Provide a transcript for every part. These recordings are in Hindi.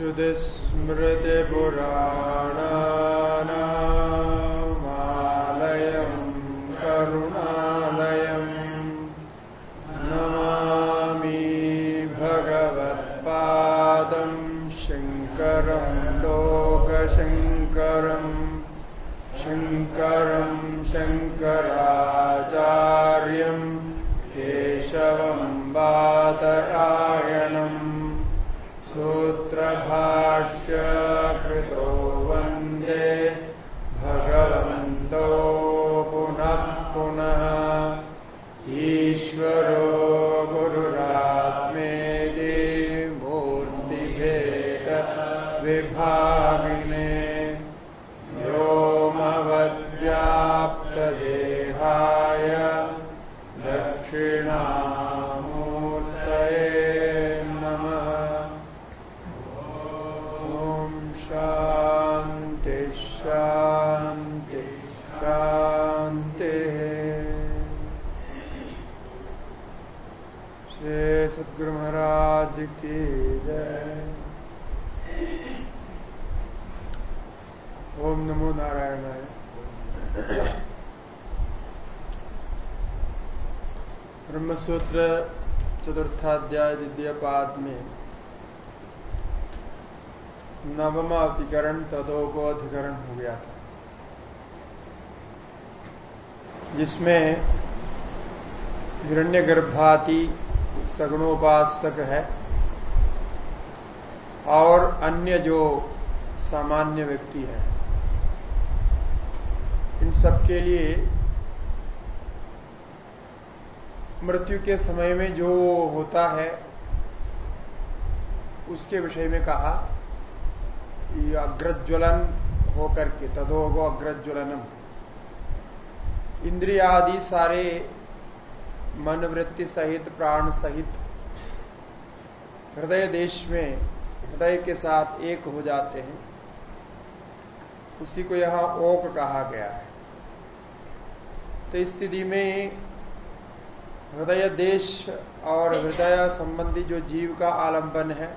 श्रुतिस्मृतिपुराणानामालयम् करुणालयम् नमामि भगवत्पादम् शङ्करम् लोकशङ्करम् शङ्करम् सूत्रभाष्य की जय। ओम नमो नारायणाय। ब्रह्मसूत्र चतुर्थाध्याय द्वितीय पाद में नवमा अधिकरण तदो अधिकरण हो गया था। जिसमें हिरण्य गर्भाति सगुणोपासक है। और अन्य जो सामान्य व्यक्ति है, इन सबके लिए मृत्यु के समय में जो होता है, उसके विषय में कहा अग्रज्वलन होकर के, तदोगो अग्रज्वलनम। इंद्रिया आदि सारे मन वृत्ति सहित, प्राण सहित, हृदय देश में हृदय के साथ एक हो जाते हैं। उसी को यहाँ ओक कहा गया है। तो स्थिति में हृदय देश और हृदय संबंधी जो जीव का आलंबन है,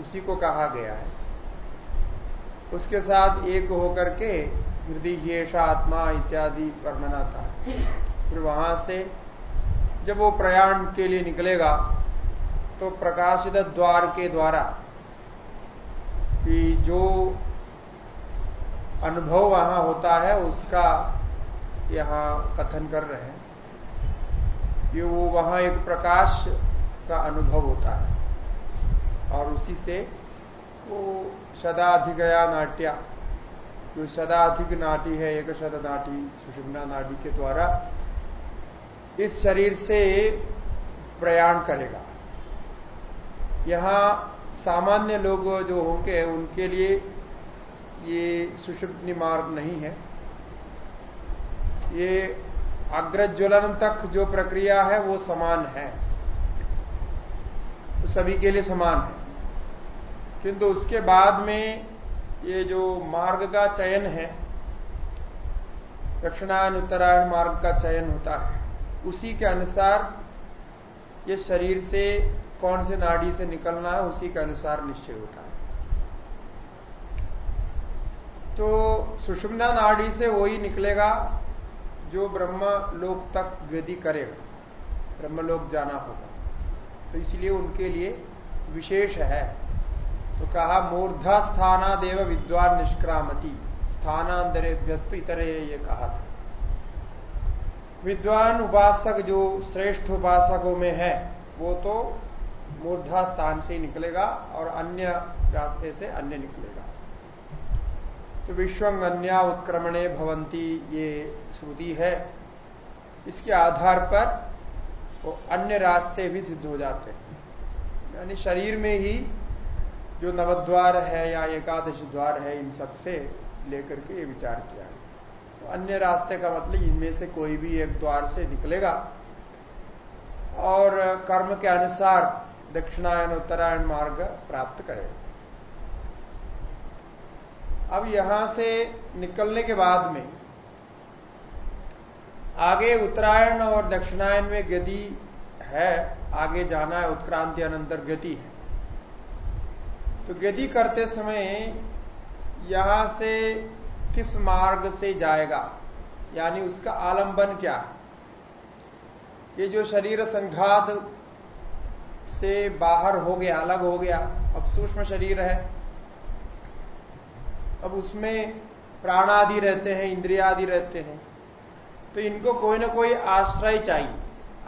उसी को कहा गया है। उसके साथ एक होकर के हृदय येषा आत्मा इत्यादि वर्णन आता है। फिर वहाँ से जब वो प्रयाण के लिए निकलेगा तो प्रकाशित द्वार के द्वारा कि जो अनुभव वहाँ होता है, उसका यहाँ कथन कर रहे हैं। कि वो वहाँ एक प्रकाश का अनुभव होता है। और उसी से वो सदाधिकया नाट्या, जो सदाधिक नाटी है, एक सद नाटी सुषुम्ना नाटी के द्वारा इस शरीर से प्रयाण करेगा। यहाँ सामान्य लोग जो होंगे उनके लिए ये सुषुप्नि मार्ग नहीं है। ये अग्रज्वलन तक जो प्रक्रिया है, वो समान है। तो सभी के लिए समान है। किंतु उसके बाद में ये जो मार्ग का चयन है दक्षिणायन उत्तरायण मार्ग का चयन होता है, उसी के अनुसार ये शरीर से कौन से नाड़ी से निकलना है, उसी के अनुसार निश्चय होता है। तो सुषुम्ना नाड़ी से वही निकलेगा जो ब्रह्म लोक तक गति करेगा। ब्रह्मलोक जाना होगा। तो इसलिए उनके लिए विशेष है। तो कहा, मूर्धा स्थानादेव विद्वान निष्क्रामति। स्थानांतरेभ्यस्तु इतरे ये कहा था। विद्वान उपासक जो श्रेष्ठ उपासकों में है, वो तो मूर्धा स्थान से निकलेगा और अन्य रास्ते से अन्य निकलेगा। तो विश्वंगन्या उत्क्रमणे भवंती ये श्रुति है। इसके आधार पर वो अन्य रास्ते भी सिद्ध हो जाते हैं। यानी शरीर में ही जो नवद्वार है या एकादश द्वार है, इन सबसे लेकर के ये विचार किया है। तो अन्य रास्ते का मतलब इनमें से कोई भी एक द्वार से निकलेगा। और कर्म के अनुसार दक्षिणायन उत्तरायण मार्ग प्राप्त करेगा अब यहाँ से निकलने के बाद में आगे उत्तरायण और दक्षिणायन में गति है, आगे जाना है, उत्क्रांति अनंतर गति है। तो गति करते समय यहाँ से किस मार्ग से जाएगा? यानी उसका आलंबन क्या है? ये जो शरीर संघात से बाहर हो गया, अलग हो गया। अब सूक्ष्म शरीर है। अब उसमें प्राण आदि रहते हैं इंद्रिया आदि रहते हैं। तो इनको कोई ना कोई आश्रय चाहिए।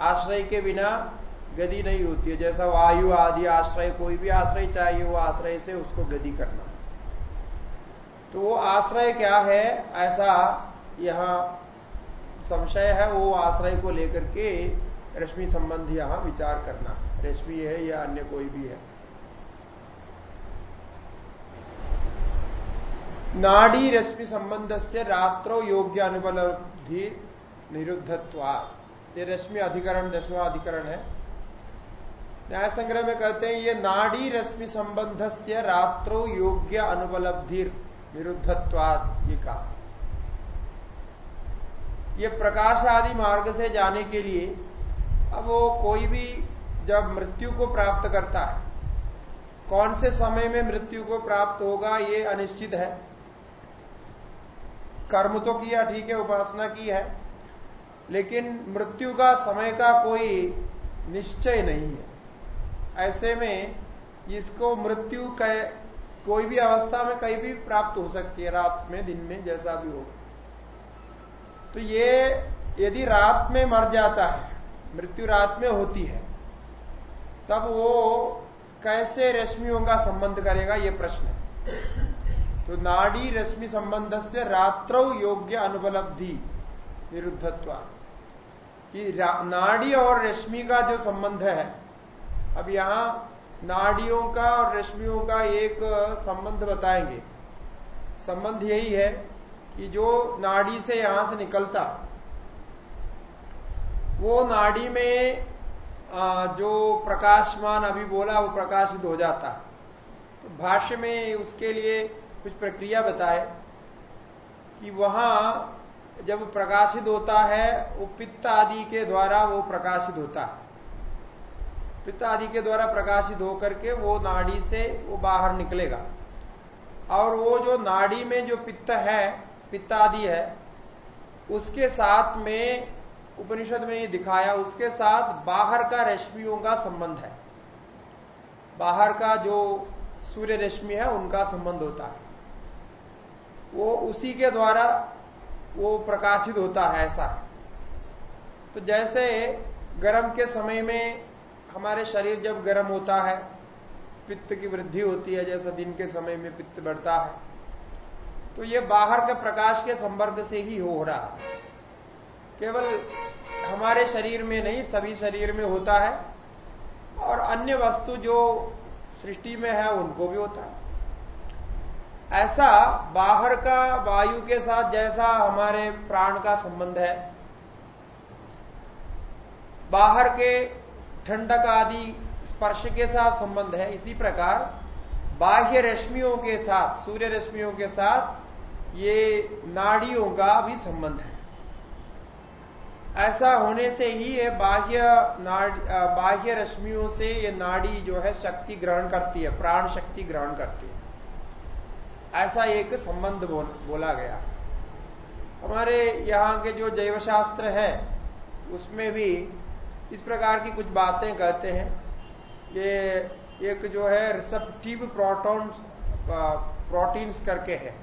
आश्रय के बिना गति नहीं होती है। जैसा वायु आदि आश्रय, कोई भी आश्रय चाहिए, वो आश्रय से उसको गति करना। तो वो आश्रय क्या है? ऐसा यहाँ संशय है, वो आश्रय को लेकर के रश्मि संबंधी यहाँ विचार करना। रश्मि है या अन्य कोई भी है? नाड़ी रश्मि संबंध से रात्रो योग्य अनुपलब्धि निरुद्धत्वा। ये रश्मि अधिकरण दसवा अधिकरण है। न्याय संग्रह में कहते हैं, ये नाड़ी रश्मि संबंध से रात्रो योग्य अनुपलब्धि निरुद्धत्वाद ये कहा। ये प्रकाश आदि मार्ग से जाने के लिए अब वो कोई भी जब मृत्यु को प्राप्त करता है। कौन से समय में मृत्यु को प्राप्त होगा, ये अनिश्चित है। कर्म तो किया, ठीक है, उपासना की है, लेकिन मृत्यु का समय का कोई निश्चय नहीं है। ऐसे में इसको मृत्यु कोई भी अवस्था में कहीं भी प्राप्त हो सकती है, रात में, दिन में, जैसा भी हो। तो ये यदि रात में मर जाता है, मृत्यु रात में होती है तब वो कैसे रश्मियों का संबंध करेगा, ये प्रश्न है। तो नाड़ी रश्मि संबंध से रात्रौ योग्य अनुपलब्धि, निरुद्धत्व। कि नाड़ी और रश्मि का जो संबंध है, अब यहाँ नाड़ियों का और रश्मियों का एक संबंध बताएँगे। संबंध यही है कि जो नाड़ी से यहाँ से निकलता, वो नाड़ी में जो प्रकाशमान अभी बोला, वो प्रकाशित हो जाता। तो भाष्य में उसके लिए कुछ प्रक्रिया बताए कि वहाँ जब प्रकाशित होता है, वो पित्त आदि के द्वारा वो प्रकाशित होता है। पित्त आदि के द्वारा प्रकाशित होकर के वो नाड़ी से वो बाहर निकलेगा। और वो जो नाड़ी में जो पित्त है, पित्त आदि है, उसके साथ में उपनिषद में ये दिखाया, उसके साथ बाहर का रश्मियों का संबंध है। बाहर का जो सूर्य रश्मि है, उनका संबंध होता है। वो उसी के द्वारा वो प्रकाशित होता है, ऐसा है। तो जैसे गर्म के समय में हमारे शरीर जब गर्म होता है, पित्त की वृद्धि होती है, जैसा दिन के समय में पित्त बढ़ता है तो ये बाहर के प्रकाश के संपर्क से ही हो रहा है। केवल हमारे शरीर में नहीं, सभी शरीर में होता है। और अन्य वस्तु जो सृष्टि में है, उनको भी होता है। ऐसा बाहर का वायु के साथ जैसा हमारे प्राण का संबंध है। बाहर के ठंडक आदि स्पर्श के साथ संबंध है। इसी प्रकार बाह्य रश्मियों के साथ, सूर्य रश्मियों के साथ ये नाड़ियों का भी संबंध है। ऐसा होने से ही ये बाह्य बाह्य रश्मियों से ये नाड़ी जो है शक्ति ग्रहण करती है प्राण शक्ति ग्रहण करती है। ऐसा एक संबंध बोल, बोला गया। हमारे यहाँ के जो जैव शास्त्र है उसमें भी इस प्रकार की कुछ बातें कहते हैं। ये एक जो है रिसेप्टिव प्रोटॉन प्रोटीन्स करके है।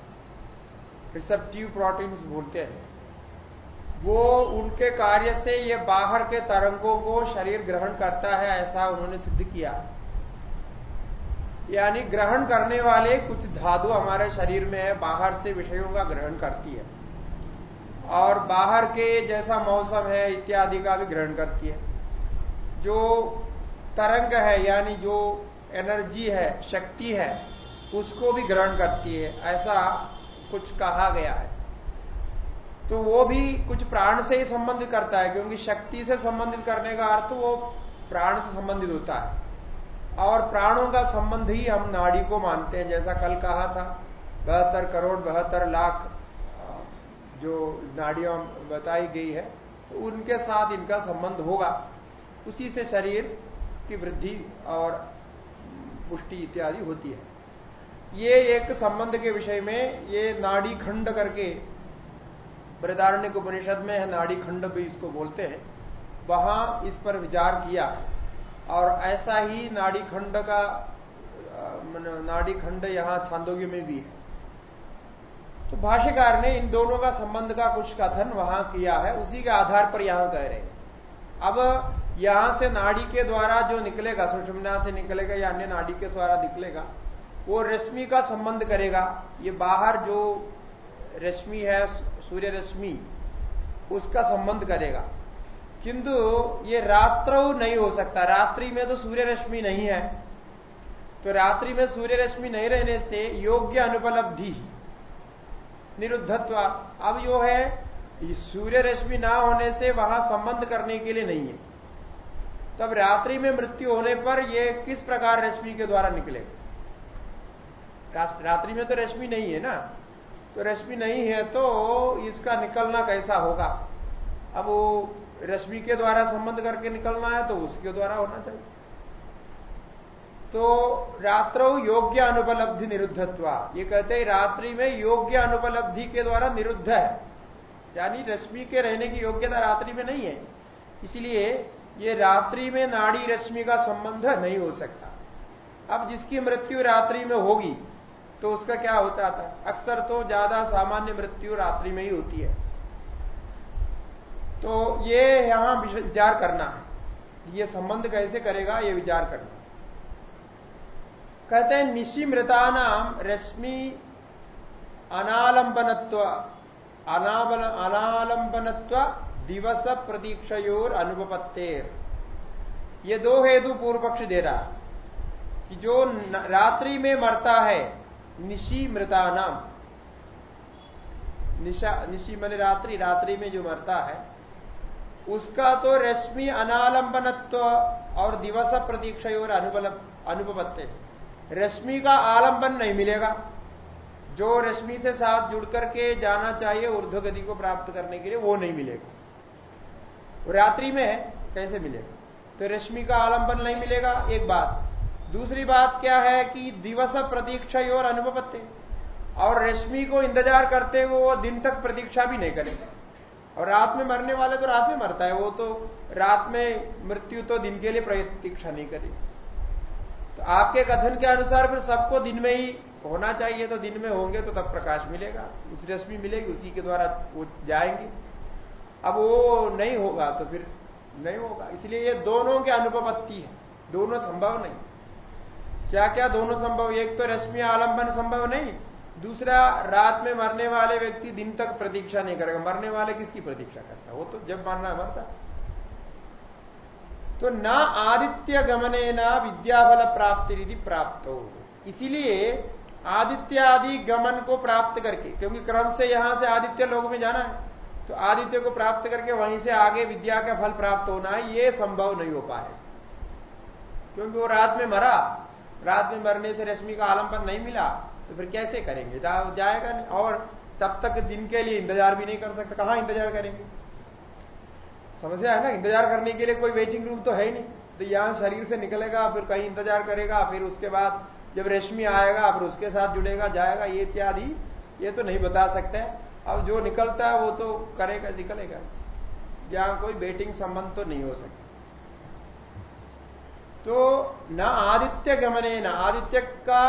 रिसेप्टिव प्रोटीन्स बोलते हैं। वो उनके कार्य से ये बाहर के तरंगों को शरीर ग्रहण करता है, ऐसा उन्होंने सिद्ध किया। यानी ग्रहण करने वाले कुछ धातु हमारे शरीर में है, बाहर से विषयों का ग्रहण करती है। और बाहर के जैसा मौसम है, इत्यादि का भी ग्रहण करती है। जो तरंग है, यानी जो एनर्जी है, शक्ति है, उसको भी ग्रहण करती है, ऐसा कुछ कहा गया है। तो वो भी कुछ प्राण से ही संबंधित करता है, क्योंकि शक्ति से संबंधित करने का अर्थ वो प्राण से संबंधित होता है। और प्राणों का संबंध ही हम नाड़ी को मानते हैं, जैसा कल कहा था, बहत्तर करोड़ बहत्तर लाख जो नाड़ियों बताई गई है तो उनके साथ इनका संबंध होगा। उसी से शरीर की वृद्धि और पुष्टि इत्यादि होती है। ये एक संबंध के विषय में ये नाड़ी खंड करके बृदारण्य उपनिषद में है नाड़ी खंड भी इसको बोलते हैं। वहाँ इस पर विचार किया और ऐसा ही नाड़ी खंड का नाड़ी खंड यहाँ छांदोग्य में भी है। तो भाष्यकार ने इन दोनों का संबंध का कुछ कथन वहाँ किया है, उसी के आधार पर यहाँ कह रहे हैं। अब यहाँ से नाड़ी के द्वारा जो निकलेगा, सुषमना से निकलेगा या अन्य नाड़ी के द्वारा निकलेगा, वो रश्मि का संबंध करेगा। ये बाहर जो रश्मि है सूर्य रश्मि, उसका संबंध करेगा। किंतु ये रात्र नहीं हो सकता। रात्रि में तो सूर्य रश्मि नहीं है। तो रात्रि में सूर्य रश्मि नहीं रहने से योग्य अनुपलब्धि, निरुद्धत्व, अब यो है सूर्य रश्मि ना होने से वहाँ संबंध करने के लिए नहीं है। तब रात्रि में मृत्यु होने पर यह किस प्रकार रश्मि के द्वारा निकलेगा? रात्रि में तो रश्मि नहीं है ना। तो रश्मि नहीं है तो इसका निकलना कैसा होगा? अब वो रश्मि के द्वारा संबंध करके निकलना है तो उसके द्वारा होना चाहिए। तो रात्रो योग्य अनुपलब्धि निरुद्धत्व। ये कहते हैं रात्रि में योग्य अनुपलब्धि के द्वारा निरुद्ध है। यानी रश्मि के रहने की योग्यता रात्रि में नहीं है। इसलिए ये रात्रि में नाड़ी रश्मि का संबंध नहीं हो सकता। अब जिसकी मृत्यु रात्रि में होगी तो उसका क्या होता था? अक्सर तो ज़्यादा सामान्य मृत्यु रात्रि में ही होती है। तो ये यहाँ विचार करना है। ये संबंध कैसे करेगा? ये विचार करना। कहते हैं निशी मृता नाम रश्मि अनालंबनत्व अनालंबनत्व दिवस प्रतीक्षयोर अनुपत्तेर ये दो हेतु पूर्व पक्ष दे रहा कि जो रात्रि में मरता है निशी मृता नाम निशा, निशी मन रात्रि रात्रि में जो मरता है, उसका तो रश्मि अनालंबनत्व और दिवस प्रतीक्षा और अनुपत्ति रश्मि का आलंबन नहीं मिलेगा। जो रश्मि से साथ जुड़ करके जाना चाहिए ऊर्ध्व गति को प्राप्त करने के लिए, वो नहीं मिलेगा। रात्रि में कैसे मिलेगा? तो रश्मि का आलंबन नहीं मिलेगा, एक बात। दूसरी बात क्या है कि दिवस प्रतीक्षा और अनुपत्ति और रश्मि को इंतज़ार करते हुए वो दिन तक प्रतीक्षा भी नहीं करेंगे। और रात में मरने वाले तो रात में मरता है, वो तो रात में मृत्यु तो दिन के लिए प्रतीक्षा नहीं करेगी। तो आपके कथन के अनुसार फिर सबको दिन में ही होना चाहिए तो दिन में होंगे तो तब प्रकाश मिलेगा। उस रश्मि मिलेगी, उसी के द्वारा वो जाएँगे। अब वो नहीं होगा तो फिर नहीं होगा। इसलिए ये दोनों के अनुपत्ति है। दोनों संभव नहीं। क्या क्या दोनों संभव? एक तो रश्मि आलंबन संभव नहीं, दूसरा रात में मरने वाले व्यक्ति दिन तक प्रतीक्षा नहीं करेगा। मरने वाले किसकी प्रतीक्षा करता वो तो जब मरना मरता तो न आदित्य गमने, न विद्याफल प्राप्ति रिधि प्राप्त हो। इसीलिए आदित्य आदि गमन को प्राप्त करके, क्योंकि क्रम से यहाँ से आदित्य लोग में जाना है तो आदित्य को प्राप्त करके वहीं से आगे विद्या का फल प्राप्त होना है ये संभव नहीं हो पाए क्योंकि वो रात में मरा रात में मरने से रश्मि का आलंबन नहीं मिला तो फिर कैसे करेंगे? जाएगा नहीं। और तब तक दिन के लिए इंतज़ार भी नहीं कर सकते। कहाँ इंतज़ार करेंगे? समस्या है ना? इंतज़ार करने के लिए कोई वेटिंग रूम तो है ही नहीं। तो यहाँ शरीर से निकलेगा, फिर कहीं इंतज़ार करेगा, फिर उसके बाद जब रेशमी आएगा, फिर उसके साथ जुड़ेगा, जाएगा, ये इत्यादि, ये तो नहीं बता सकते। अब जो निकलता है वो तो करेगा, निकलेगा। यहाँ कोई वेटिंग संबंध तो नहीं हो सकता। तो न आदित्य गमने, न आदित्य का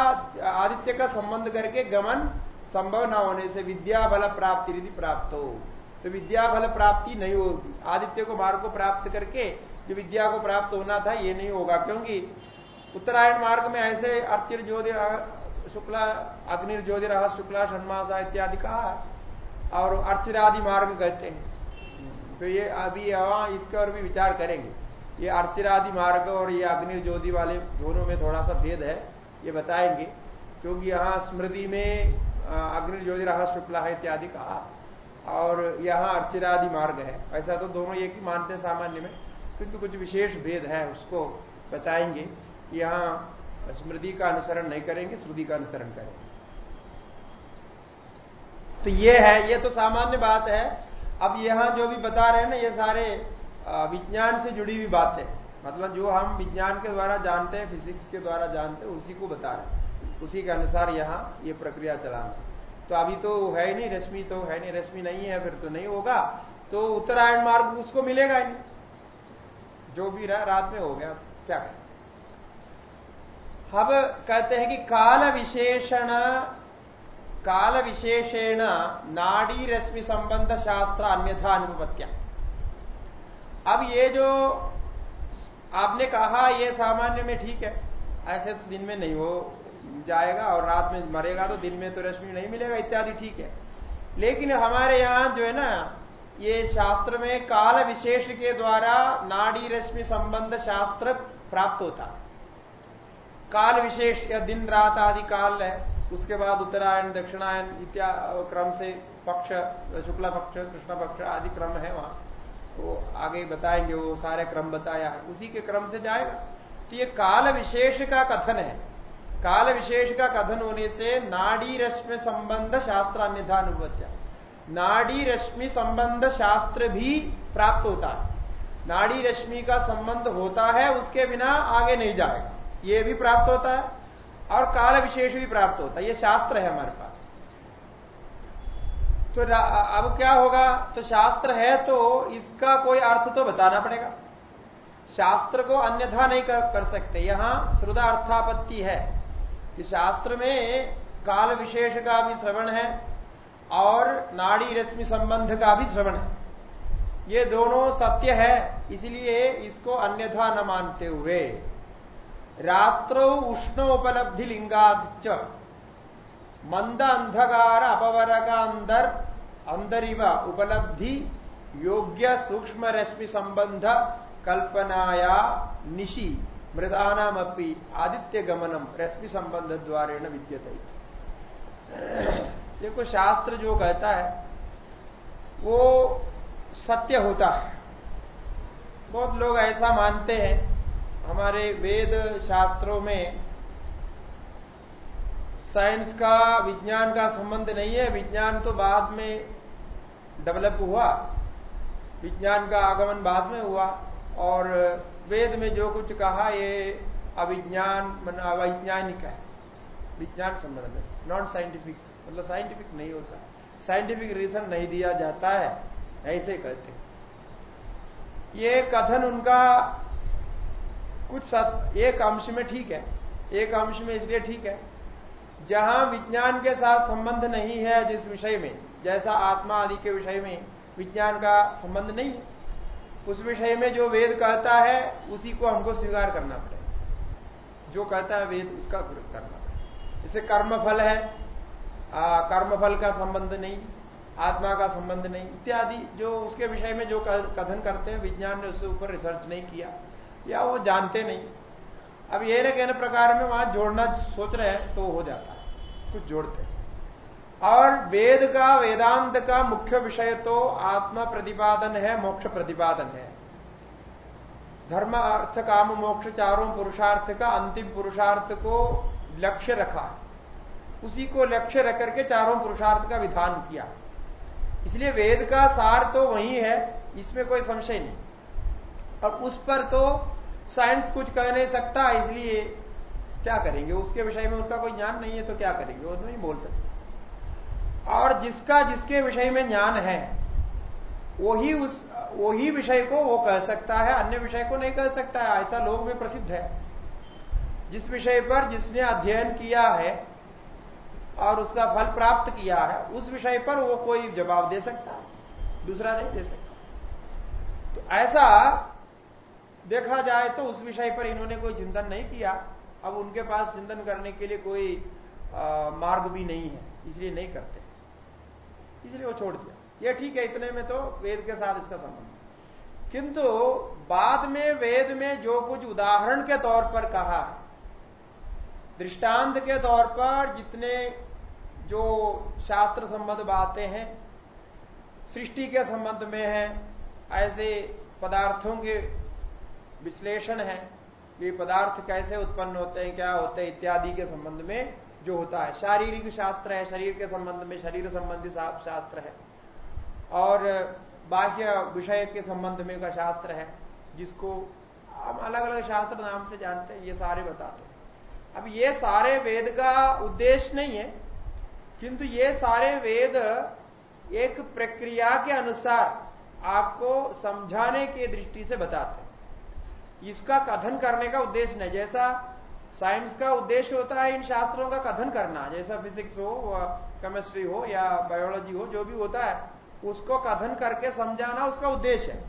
आदित्य का संबंध करके गमन संभव न होने से विद्या बल प्राप्ति यदि प्राप्त हो। तो विद्या बल प्राप्ति नहीं होगी। आदित्य को मार्ग को प्राप्त करके जो विद्या को प्राप्त होना था, ये नहीं होगा। क्योंकि उत्तरायण मार्ग में ऐसे अर्चिर ज्योतिर, शुक्ला अग्नि ज्योतिरा, शुक्ला, षणमासा इत्यादि कहा और अर्चिरादि मार्ग कहते हैं। तो ये अभी इसके और भी विचार करेंगे। ये अर्चिरादि मार्ग और ये अग्नि ज्योति वाले दोनों में थोड़ा सा भेद है, ये बताएँगे। क्योंकि यहाँ स्मृति में अग्नि ज्योति रहा शुक्ला है इत्यादि कहा। और यहाँ अर्चिरादि मार्ग है। ऐसा तो दोनों एक ही मानते हैं सामान्य में, किंतु कुछ विशेष भेद है, उसको बताएँगे यहाँ स्मृति का अनुसरण नहीं करेंगे स्मृति का अनुसरण करेंगे। तो ये है, ये तो सामान्य बात है। अब यहाँ जो भी बता रहे हैं ना, ये सारे विज्ञान से जुड़ी हुई बातें। मतलब जो हम विज्ञान के द्वारा जानते हैं, फिजिक्स के द्वारा जानते हैं, उसी को बता रहे हैं। उसी के अनुसार यहाँ ये प्रक्रिया चलाना तो अभी तो है नहीं रश्मि तो है नहीं, रश्मि नहीं है, फिर तो नहीं होगा। तो उत्तरायण मार्ग उसको मिलेगा ही नहीं। जो भी रहा, रात में हो गया, क्या करें अब कहते हैं कि काल विशेषण, काल विशेषेण नाड़ी रश्मि संबंध शास्त्र अन्यथा अनुपत्या। अब ये जो आपने कहा, ये सामान्य में ठीक है। ऐसे तो दिन में नहीं हो जाएगा और रात में मरेगा तो दिन में तो रश्मि नहीं मिलेगा, इत्यादि ठीक है। लेकिन हमारे यहाँ जो है ना, ये शास्त्र में काल विशेष के द्वारा नाड़ी रश्मि संबंध शास्त्र प्राप्त होता। काल विशेष या दिन, रात आदि काल है, उसके बाद उत्तरायण दक्षिणायन इत्यादि क्रम से पक्ष, शुक्ला पक्ष, कृष्ण पक्ष आदि क्रम है वहाँ। तो आगे बताएँगे, वो सारे क्रम बताया। उसी के क्रम से जाएगा। तो ये काल विशेष का कथन है। काल विशेष का कथन होने से नाड़ी रश्मि संबंध शास्त्र अन्यथा अनुपत्या नाड़ी रश्मि संबंध शास्त्र भी प्राप्त होता है। नाड़ी रश्मि का संबंध होता है, उसके बिना आगे नहीं जाएगा। ये भी प्राप्त होता है और काल विशेष भी प्राप्त होता है। ये शास्त्र है हमारे पास। तो अब क्या होगा? तो शास्त्र है तो इसका कोई अर्थ तो बताना पड़ेगा। शास्त्र को अन्यथा नहीं कर, कर सकते। यहाँ श्रुदा अर्थापत्ति है कि शास्त्र में काल विशेष का भी श्रवण है और नाड़ी रश्मि संबंध का भी श्रवण है। ये दोनों सत्य है इसलिए इसको अन्यथा न मानते हुए। रात्रो उष्ण उपलब्धि लिंगाच मंद अंधकार अपवरका अंदर अंदरिव उपलब्धि, योग्य सूक्ष्म रश्मि संबंध, कल्पनाया, निशि, मृदानामपि, आदित्य गमनम, रश्मि संबंध द्वारे न विद्यते। देखो, शास्त्र जो कहता है, वो सत्य होता है। बहुत लोग ऐसा मानते हैं, हमारे वेद शास्त्रों में साइंस का विज्ञान का संबंध नहीं है। विज्ञान तो बाद में डेवलप हुआ। विज्ञान का आगमन बाद में हुआ। और वेद में जो कुछ कहा ये अविज्ञान अवैज्ञानिक है। विज्ञान संबंध में। नॉन साइंटिफिक मतलब साइंटिफिक नहीं होता। साइंटिफिक रीजन नहीं दिया जाता है। ऐसे कहते ये कथन उनका कुछ सत, एक अंश में ठीक है। एक अंश में इसलिए ठीक है जहाँ विज्ञान के साथ संबंध नहीं है जिस विषय में, जैसा आत्मा आदि के विषय में विज्ञान का संबंध नहीं है, उस विषय में जो वेद कहता है, उसी को हमको स्वीकार करना पड़ेगा। जो कहता है वेद, उसका करना पड़ेगा। जैसे कर्मफल है। कर्मफल का संबंध नहीं, आत्मा का संबंध नहीं, इत्यादि जो उसके विषय में जो कथन करते हैं, विज्ञान ने उसके ऊपर रिसर्च नहीं किया, या वो जानते नहीं। अब ये न कहने प्रकार में वहाँ जोड़ना सोच रहे हैं तो हो जाता है। कुछ जोड़ते हैं। और वेद का, वेदांत का मुख्य विषय तो आत्मा प्रतिपादन है, मोक्ष प्रतिपादन है। धर्म, अर्थ, काम, मोक्ष, चारों पुरुषार्थ का अंतिम पुरुषार्थ को लक्ष्य रखा। उसी को लक्ष्य रख करके चारों पुरुषार्थ का विधान किया। इसलिए वेद का सार तो वही है, इसमें कोई संशय नहीं। और उस पर तो साइंस कुछ कह नहीं सकता, इसलिए क्या करेंगे? उसके विषय में उनका कोई ज्ञान नहीं है तो क्या करेंगे? वो नहीं बोल सकते। और जिसका, जिसके विषय में ज्ञान है, वही उस, वही विषय को वो कह सकता है, अन्य विषय को नहीं कह सकता है। ऐसा लोग में प्रसिद्ध है। जिस विषय पर जिसने अध्ययन किया है और उसका फल प्राप्त किया है, उस विषय पर वो कोई जवाब दे सकता है दूसरा नहीं दे सकता। तो ऐसा देखा जाए तो उस विषय पर इन्होंने कोई चिंतन नहीं किया। अब उनके पास चिंतन करने के लिए कोई आ, मार्ग भी नहीं है इसलिए नहीं करते। इसलिए वो छोड़ दिया। ये ठीक है इतने में तो वेद के साथ इसका संबंध किंतु बाद में वेद में जो कुछ उदाहरण के तौर पर कहा दृष्टांत के तौर पर जितने जो शास्त्र संबंध बातें हैं सृष्टि के संबंध में है ऐसे पदार्थों के विश्लेषण है कि पदार्थ कैसे उत्पन्न होते हैं, क्या होते हैं, इत्यादि के संबंध में जो होता है। शारीरिक शास्त्र है, शरीर के संबंध में शरीर संबंधी शास्त्र है। और बाह्य विषय के संबंध में का शास्त्र है, जिसको हम अलग अलग शास्त्र नाम से जानते हैं, ये सारे बताते हैं। अब ये सारे वेद का उद्देश्य नहीं है, किंतु ये सारे वेद एक प्रक्रिया के अनुसार आपको समझाने के दृष्टि से बताते हैं। इसका कथन करने का उद्देश्य नहीं, जैसा साइंस का उद्देश्य होता है, इन शास्त्रों का कथन करना, जैसा फिजिक्स हो केमिस्ट्री हो, या बायोलॉजी हो, जो भी होता है, उसको कथन करके समझाना उसका उद्देश्य है।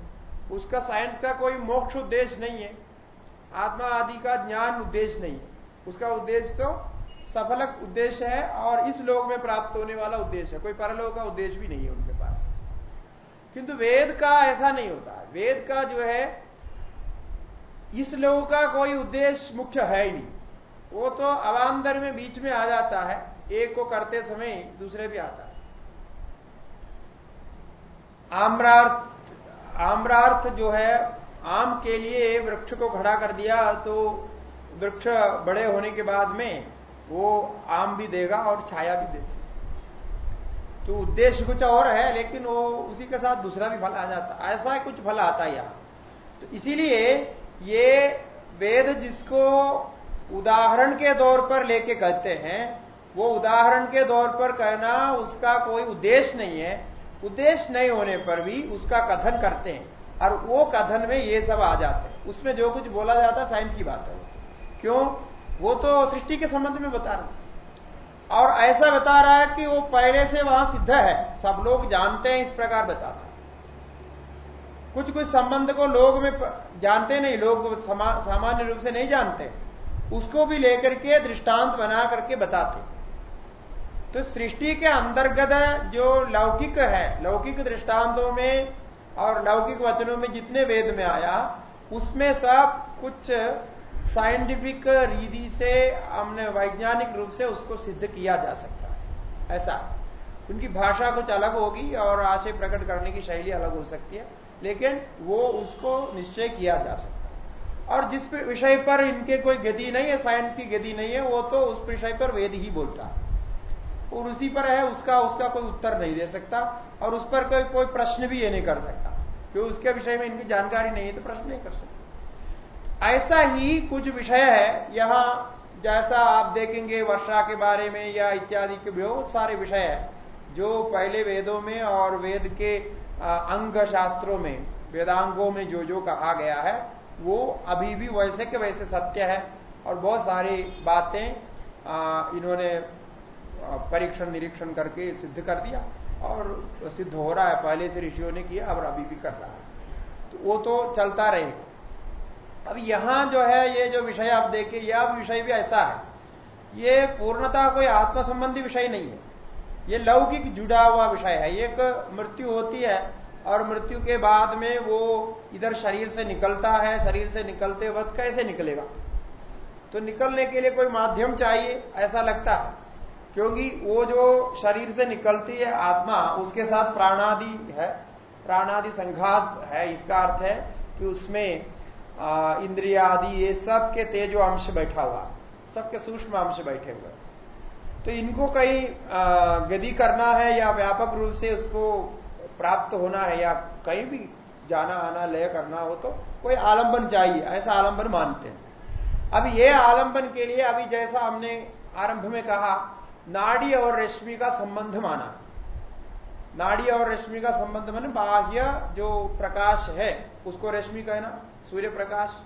उसका साइंस का कोई मोक्ष उद्देश्य नहीं है, आत्मा आदि का ज्ञान उद्देश्य नहीं है। उसका उद्देश्य तो सफल उद्देश्य है और इस लोक में प्राप्त होने वाला उद्देश्य है, कोई परलोक का उद्देश्य भी नहीं है उनके पास। किंतु वेद का ऐसा नहीं होता। वेद का जो है इस लोग का कोई उद्देश्य मुख्य है ही नहीं। वो तो अवान्तर में बीच में आ जाता है, एक को करते समय दूसरे भी आता है। आम्रार्थ आम्रार्थ जो है, आम के लिए वृक्ष को खड़ा कर दिया तो वृक्ष बड़े होने के बाद में वो आम भी देगा और छाया भी देगा। तो उद्देश्य कुछ और है, लेकिन वो उसी के साथ दूसरा भी फल आ जाता ऐसा कुछ फल आता है यहाँ। तो इसीलिए ये वेद जिसको उदाहरण के तौर पर लेके कहते हैं, वो उदाहरण के तौर पर कहना उसका कोई उद्देश्य नहीं है। उद्देश्य नहीं होने पर भी उसका कथन करते हैं और वो कथन में ये सब आ जाते हैं। उसमें जो कुछ बोला जाता है, साइंस की बात है क्यों? वो तो सृष्टि के संबंध में बता रहा और ऐसा बता रहा है कि वो पहले से वहाँ सिद्ध है। सब लोग जानते हैं, इस प्रकार बताता कुछ कुछ संबंध को लोग में जानते नहीं, लोग सामान्य रूप से नहीं जानते। उसको भी लेकर के दृष्टांत बना करके बताते। तो सृष्टि के अंतर्गत जो लौकिक है, लौकिक दृष्टांतों में और लौकिक वचनों में जितने वेद में आया, उसमें सब कुछ साइंटिफिक रीति से, हमने वैज्ञानिक रूप से उसको सिद्ध किया जा सकता है। ऐसा। उनकी भाषा कुछ अलग होगी और आशय प्रकट करने की शैली अलग हो सकती है। लेकिन वो उसको निश्चय किया जा सकता और जिस विषय पर इनके कोई गति नहीं है साइंस की गति नहीं है, वो तो उस विषय पर वेद ही बोलता है। और उसी पर है, उसका उसका कोई उत्तर नहीं दे सकता और उस पर कोई कोई प्रश्न भी ये नहीं कर सकता। क्योंकि उसके विषय में इनकी जानकारी नहीं है तो प्रश्न नहीं कर सकता। ऐसा ही कुछ विषय है, यहाँ जैसा आप देखेंगे वर्षा के बारे में या इत्यादि के बहुत सारे विषय है, जो पहले वेदों में और वेद के अंग शास्त्रों में, वेदांगों में जो जो कहा गया है, वो अभी भी वैसे के वैसे सत्य है और बहुत सारी बातें इन्होंने परीक्षण निरीक्षण करके सिद्ध कर दिया और सिद्ध हो रहा है। पहले से ऋषियों ने किया और अभी भी कर रहा है। तो वो तो चलता रहेगा। अब यहाँ जो है, ये जो विषय आप देखिए यह विषय भी ऐसा है। ये पूर्णता कोई आत्म संबंधी विषय नहीं है। ये लौकिक जुड़ा हुआ विषय है। एक मृत्यु होती है और मृत्यु के बाद में वो इधर शरीर से निकलता है, शरीर से निकलते वक्त कैसे निकलेगा? तो निकलने के लिए कोई माध्यम चाहिए, ऐसा लगता है। क्योंकि वो जो शरीर से निकलती है आत्मा, उसके साथ प्राणादि है, प्राणादि संघात है, इसका अर्थ है कि उसमें इंद्रिया आदि ये सब के तेजो अंश बैठा हुआ सबके सूक्ष्म अंश बैठे हुए तो इनको कहीं गति करना है या व्यापक रूप से उसको प्राप्त होना है या कहीं भी जाना, आना, लय करना हो तो कोई आलंबन चाहिए, ऐसा आलंबन मानते हैं। अब ये आलंबन के लिए अभी जैसा हमने आरंभ में कहा, नाड़ी और रश्मि का संबंध माना। नाड़ी और रश्मि का संबंध मान बाह्य जो प्रकाश है, उसको रश्मि कहना, सूर्य प्रकाश।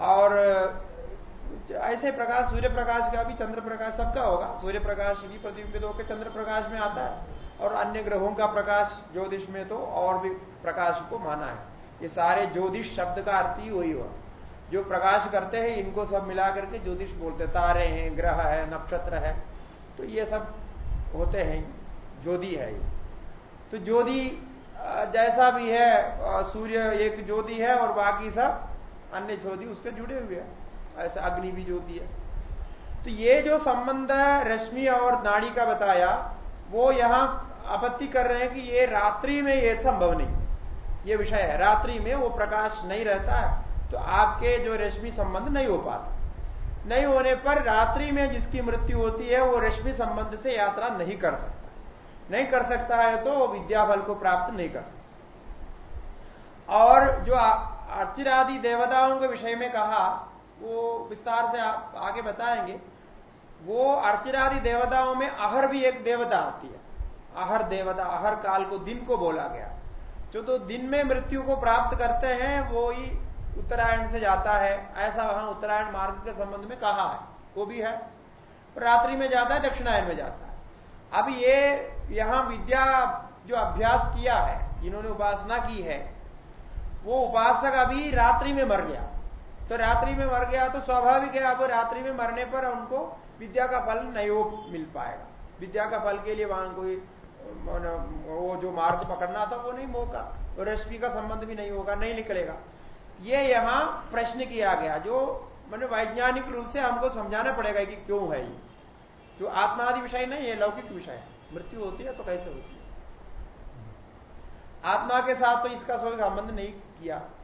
और ऐसे प्रकाश सूर्य प्रकाश का भी चंद्र प्रकाश सबका होगा। सूर्य प्रकाश ही प्रतिबिंबित होकर चंद्र प्रकाश में आता है। और अन्य ग्रहों का प्रकाश ज्योतिष में तो और भी प्रकाश को माना है। ये सारे ज्योतिष शब्द का अर्थ ही वही हुआ। जो प्रकाश करते हैं, इनको सब मिला करके ज्योतिष बोलते तारे हैं, ग्रह है, नक्षत्र है। तो ये सब होते हैं। ज्योति है ये। तो ज्योति जैसा भी है सूर्य एक ज्योति है और बाकी सब अन्य ज्योति उससे जुड़े हुए हैं। ऐसा अग्नि भी ज्योति है। तो ये जो संबंध है रश्मि और नाड़ी का बताया, वो यहाँ आपत्ति कर रहे हैं कि ये रात्रि में ये संभव नहीं ये विषय है। रात्रि में वो प्रकाश नहीं रहता है तो आपके जो रश्मि संबंध नहीं हो पाता। नहीं होने पर रात्रि में जिसकी मृत्यु होती है, वो रश्मि संबंध से यात्रा नहीं कर सकता। नहीं कर सकता है तो विद्या बल को प्राप्त नहीं कर सकता। और जो अर्चिरादि देवताओं के विषय में कहा वो विस्तार से आप आगे बताएँगे, वो अर्चनादि देवताओं में अहर भी एक देवता आती है। अहर देवता, अहर काल को दिन को बोला गया। जो तो दिन में मृत्यु को प्राप्त करते हैं, वो ही उत्तरायण से जाता है। ऐसा वहाँ उत्तरायण मार्ग के संबंध में कहा है। वो भी है। रात्रि में जाता है, दक्षिणायन में जाता है। अब ये यहाँ विद्या जो अभ्यास किया है, जिन्होंने उपासना की है, वो उपासक अभी रात्रि में मर गया। तो रात्रि में मर गया तो स्वाभाविक है, अब रात्रि में मरने पर उनको विद्या का फल नहीं हो मिल पाएगा। विद्या का फल के लिए वहाँ कोई वो जो मार्ग पकड़ना था, वो नहीं मौका। और रश्मि का संबंध भी नहीं होगा, नहीं निकलेगा। ये यहाँ प्रश्न किया गया, जो मैंने वैज्ञानिक रूप से हमको समझाना पड़ेगा कि क्यों है ये। जो आत्मादि विषय नहीं है लौकिक विषय है। मृत्यु होती है तो कैसे होती है? आत्मा के साथ तो इसका कोई संबंध नहीं किया। तो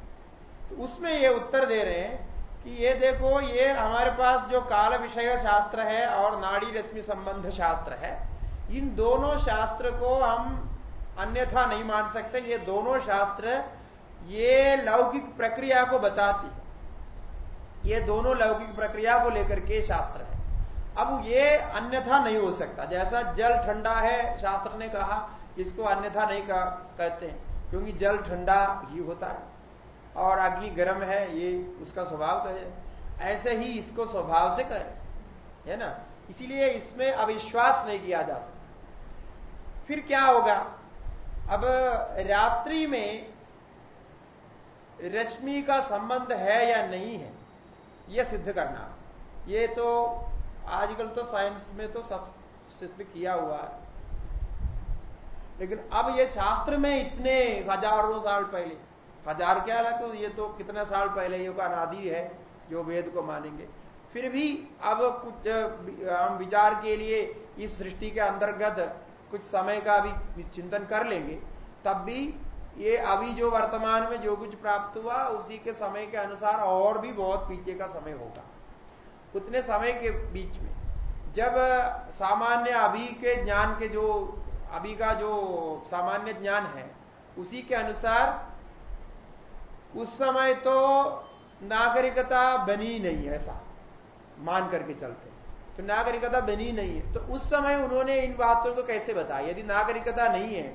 उसमें ये उत्तर दे रहे हैं कि ये देखो, ये हमारे पास जो काल विषय शास्त्र है और नाड़ी रश्मि संबंध शास्त्र है, इन दोनों शास्त्र को हम अन्यथा नहीं मान सकते। ये दोनों शास्त्र ये लौकिक प्रक्रिया को बताती ये दोनों लौकिक प्रक्रिया को लेकर के शास्त्र है। अब ये अन्यथा नहीं हो सकता। जैसा जल ठंडा है, शास्त्र ने कहा, इसको अन्यथा नहीं कहते हैं, क्योंकि जल ठंडा ही होता है। और अग्नि गर्म है, ये उसका स्वभाव कहे ऐसे ही इसको स्वभाव से कहे है ना? इसीलिए इसमें अविश्वास नहीं किया जा सकता। फिर क्या होगा? अब रात्रि में रश्मि का संबंध है या नहीं है यह सिद्ध करना। ये तो आजकल तो साइंस में तो सब सिद्ध किया हुआ है। लेकिन अब ये शास्त्र में इतने हज़ारों साल पहले हज़ार क्या रहा तो ये तो कितना साल पहले ये का अनादि है, जो वेद को मानेंगे। फिर भी अब कुछ हम विचार के लिए इस सृष्टि के अंतर्गत कुछ समय का भी चिंतन कर लेंगे, तब भी ये अभी जो वर्तमान में जो कुछ प्राप्त हुआ, उसी के समय के अनुसार और भी बहुत पीछे का समय होगा। उतने समय के बीच में, जब सामान्य अभी के ज्ञान के जो, अभी का जो सामान्य ज्ञान है, उसी के अनुसार उस समय तो नागरिकता बनी नहीं है ऐसा, मान करके चलते तो नागरिकता बनी नहीं है। तो उस समय उन्होंने इन बातों को कैसे बताया? यदि नागरिकता नहीं है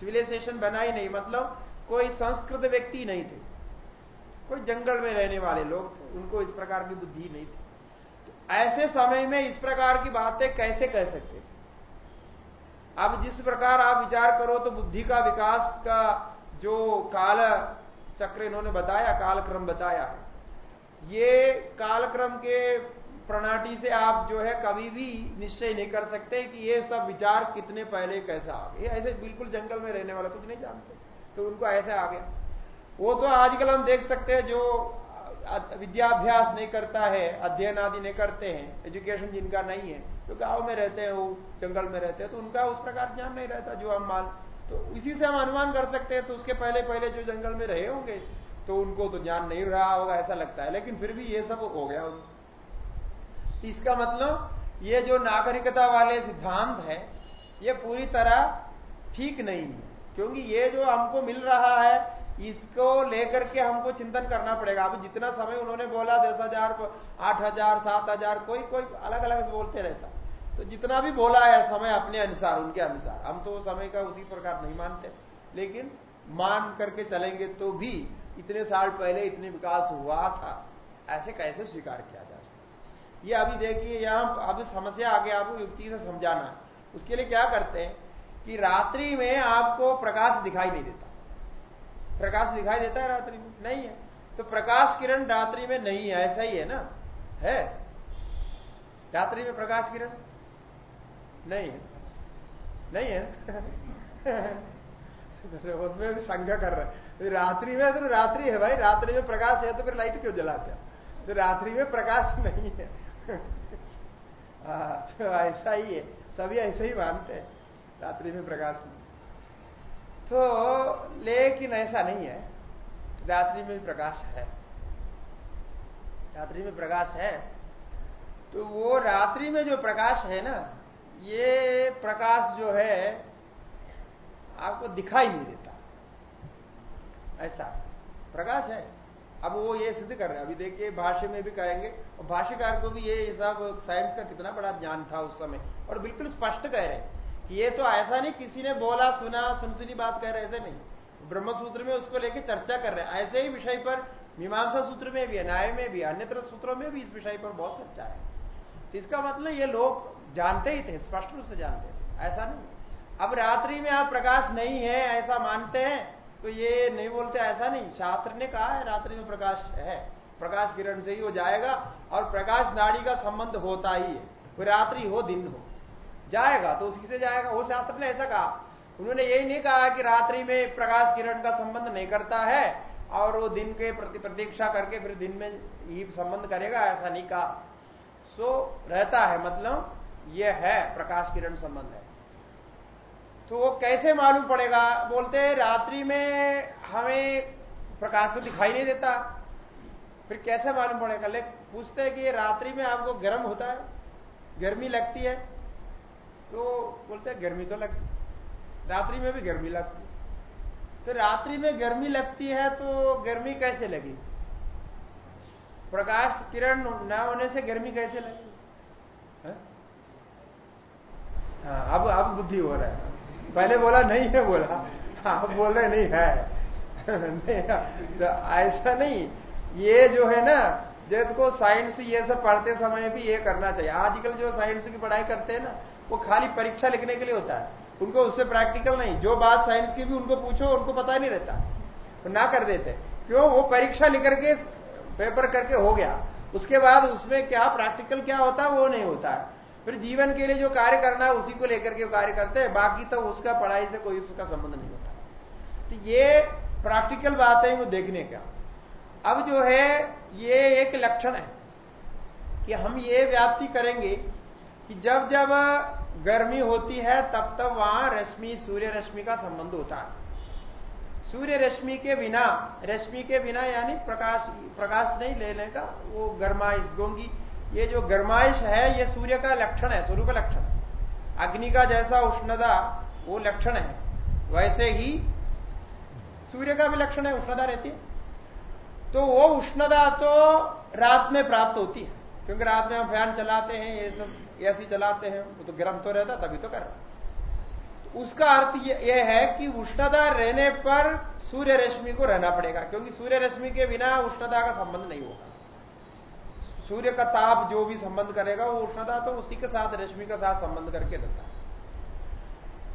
सिविलाइजेशन बना ही नहीं मतलब कोई संस्कृत व्यक्ति नहीं थे, कोई जंगल में रहने वाले लोग थे, उनको इस प्रकार की बुद्धि नहीं थी। तो ऐसे समय में इस प्रकार की बातें कैसे कह सकते थे? अब जिस प्रकार आप विचार करो तो बुद्धि का विकास का जो काल चक्र इन्होंने बताया, कालक्रम बताया ये कालक्रम के प्रणाटी से आप जो है कभी भी निश्चय नहीं कर सकते कि ये सब विचार कितने पहले कैसा आ गए ऐसे बिल्कुल जंगल में रहने वाला कुछ नहीं जानते। तो उनको ऐसे आ गया। वो तो आजकल हम देख सकते हैं जो विद्याभ्यास नहीं करता है, अध्ययन आदि नहीं करते हैं, एजुकेशन जिनका नहीं है, जो गाँव में रहते हैं, वो जंगल में रहते हैं तो उनका उस प्रकार ज्ञान नहीं रहता, जो हम मान तो इसी से हम अनुमान कर सकते हैं तो उसके पहले पहले जो जंगल में रहे होंगे तो उनको तो ज्ञान नहीं रहा होगा, ऐसा लगता है। लेकिन फिर भी ये सब हो गया। इसका मतलब ये जो नागरिकता वाले सिद्धांत है, ये पूरी तरह ठीक नहीं है। क्योंकि ये जो हमको मिल रहा है, इसको लेकर के हमको चिंतन करना पड़ेगा। अब जितना समय उन्होंने बोला, दस हज़ार, आठ हज़ार, सात हज़ार कोई कोई अलग अलग बोलते रहता। तो जितना भी बोला है, समय अपने अनुसार, उनके अनुसार। हम तो समय का उसी प्रकार नहीं मानते। लेकिन मान करके चलेंगे तो भी इतने साल पहले इतने विकास हुआ था। ऐसे कैसे स्वीकार किया जा सकता ये अभी देखिए, यहाँ अभी समस्या आगे आपको युक्ति से समझाना है। उसके लिए क्या करते हैं कि रात्रि में आपको प्रकाश दिखाई नहीं देता। प्रकाश दिखाई देता है रात्रि में? नहीं है। तो प्रकाश किरण रात्रि में नहीं है, ऐसा ही है ना? है। रात्रि में प्रकाश किरण? नहीं है। नहीं है। उसमें संख्या कर रहे तो रात्रि में तो रात्रि है भाई। रात्रि में प्रकाश है तो फिर लाइट क्यों जलाते हैं? तो रात्रि में प्रकाश नहीं है। हाँ, तो ऐसा ही है। सभी ऐसे ही मानते हैं। रात्रि में प्रकाश नहीं। तो लेकिन ऐसा नहीं है। रात्रि में भी प्रकाश है। रात्रि में प्रकाश है। तो वो रात्रि में जो प्रकाश है ना ये प्रकाश जो है, आपको दिखाई नहीं देता। ऐसा। प्रकाश है। अब वो ये सिद्ध कर रहे हैं। अभी देखिए, भाष्य में भी कहेंगे, और भाष्यकार को भी ये सब साइंस का कितना बड़ा ज्ञान था उस समय। और बिल्कुल स्पष्ट कह रहे हैं कि ये तो ऐसा नहीं, किसी ने बोला, सुना, सुनसुनी बात कह रहे, ऐसे नहीं। ब्रह्म सूत्र में उसको लेके चर्चा कर रहे हैं। ऐसे ही विषय पर, मीमांसा सूत्र में भी न्याय में भी अन्यत्र सूत्रों में भी इस विषय पर बहुत चर्चा है। तो इसका मतलब ये लोग जानते ही थे, स्पष्ट रूप से जानते थे। ऐसा नहीं अब रात्रि में आप प्रकाश नहीं है, ऐसा मानते हैं तो ये नहीं बोलते, ऐसा नहीं। शास्त्र ने कहा है, रात्रि में प्रकाश है। प्रकाश किरण से ही हो जाएगा, और प्रकाश नाड़ी का संबंध होता ही है। वो रात्रि हो, दिन हो। जाएगा तो उसी से जाएगा। वो शास्त्र ने ऐसा कहा। उन्होंने यही नहीं कहा कि रात्रि में प्रकाश किरण का संबंध नहीं करता है, और वो दिन के प्रति प्रतीक्षा करके फिर दिन में ही संबंध करेगा, ऐसा नहीं कहा। सो, रहता है मतलब यह है, प्रकाश किरण संबंध है। तो वो कैसे मालूम पड़ेगा? बोलते रात्रि में हमें प्रकाश तो दिखाई नहीं देता। फिर कैसे मालूम पड़ेगा? लेकिन पूछते हैं कि रात्रि में आपको गर्म होता है, गर्मी लगती है। तो बोलते हैं, गर्मी तो लगती रात्रि में भी गर्मी लगती तो रात्रि में गर्मी लगती है तो गर्मी कैसे लगी? प्रकाश किरण न होने से गर्मी कैसे लगी हाँ अब अब बुद्धि हो रहा है। पहले बोला, नहीं है बोला। आप बोल रहे, नहीं है। तो ऐसा नहीं। ये जो है ना जिसको साइंस ये सब पढ़ते समय भी ये करना चाहिए। आजकल जो साइंस की पढ़ाई करते हैं ना, वो खाली परीक्षा लिखने के लिए होता है। उनको उससे प्रैक्टिकल नहीं। जो बात साइंस की भी उनको पूछो, उनको पता नहीं रहता। तो ना कर देते। क्यों? वो परीक्षा लिख करके पेपर करके हो गया। उसके बाद उसमें क्या प्रैक्टिकल क्या होता है वो नहीं होता। है फिर जीवन के लिए जो कार्य करना है, उसी को लेकर के कार्य करते हैं। बाकी तो उसका पढ़ाई से कोई उसका संबंध नहीं होता। तो ये प्रैक्टिकल बात है वो देखने का। अब जो है, ये एक लक्षण है कि हम ये व्याप्ति करेंगे कि जब जब गर्मी होती है, तब तब वहाँ रश्मि सूर्य रश्मि का संबंध होता है। सूर्य रश्मि के बिना, रश्मि के बिना यानी प्रकाश प्रकाश नहीं लेने का, वो गर्माइश गोंगी। ये जो गर्माइश है, ये सूर्य का लक्षण है सूर्य का लक्षण अग्नि का जैसा उष्णता, वो लक्षण है। वैसे ही सूर्य का भी लक्षण है, उष्णता रहती है। तो वो उष्णता तो रात में प्राप्त होती है, क्योंकि रात में हम फ़ैन चलाते हैं, ये सब ऐसी चलाते हैं, वो तो गर्म तो रहता, तभी तो कर तो उसका अर्थ यह है कि उष्णता रहने पर सूर्य रश्मि को रहना पड़ेगा, क्योंकि सूर्य रश्मि के बिना उष्णता का संबंध नहीं होगा। सूर्य का ताप जो भी संबंध करेगा, वो उष्णता तो उसी के साथ, रश्मि के साथ संबंध करके रहता है।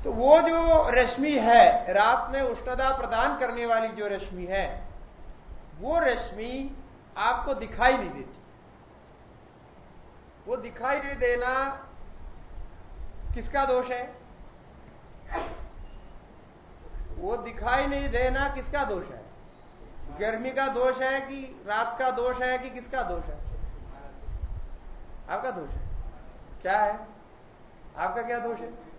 तो वो जो रश्मि है, रात में उष्णता प्रदान करने वाली जो रश्मि है, वो रश्मि आपको दिखाई नहीं देती। वो दिखाई नहीं देना किसका दोष है? वो दिखाई नहीं देना किसका दोष है? गर्मी का दोष है कि रात का दोष है कि किसका दोष है? आपका दोष है। क्या है? आपका क्या दोष है?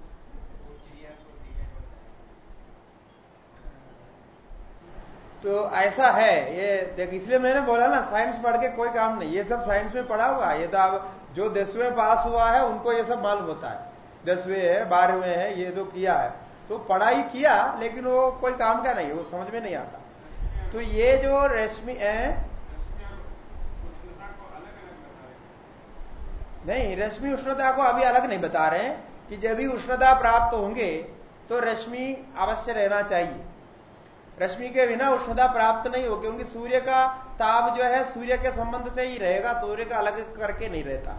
तो ऐसा है, ये देख, इसलिए मैंने बोला ना साइंस पढ़ के कोई काम नहीं। ये सब साइंस में पढ़ा हुआ है। ये तो अब जो दसवें पास हुआ है, उनको ये सब मालूम होता है। दसवें है, बारहवें है, ये जो किया है। तो पढ़ाई किया, लेकिन वो कोई काम का नहीं, वो समझ में नहीं आता। तो ये जो रेशमी है नहीं, रश्मि उष्णता को अभी अलग नहीं बता रहे हैं कि जब भी उष्णता प्राप्त होंगे तो रश्मि अवश्य रहना चाहिए। रश्मि के बिना उष्णता प्राप्त नहीं हो क्योंकि सूर्य का ताप जो है, सूर्य के संबंध से ही रहेगा, सूर्य का अलग करके नहीं रहता।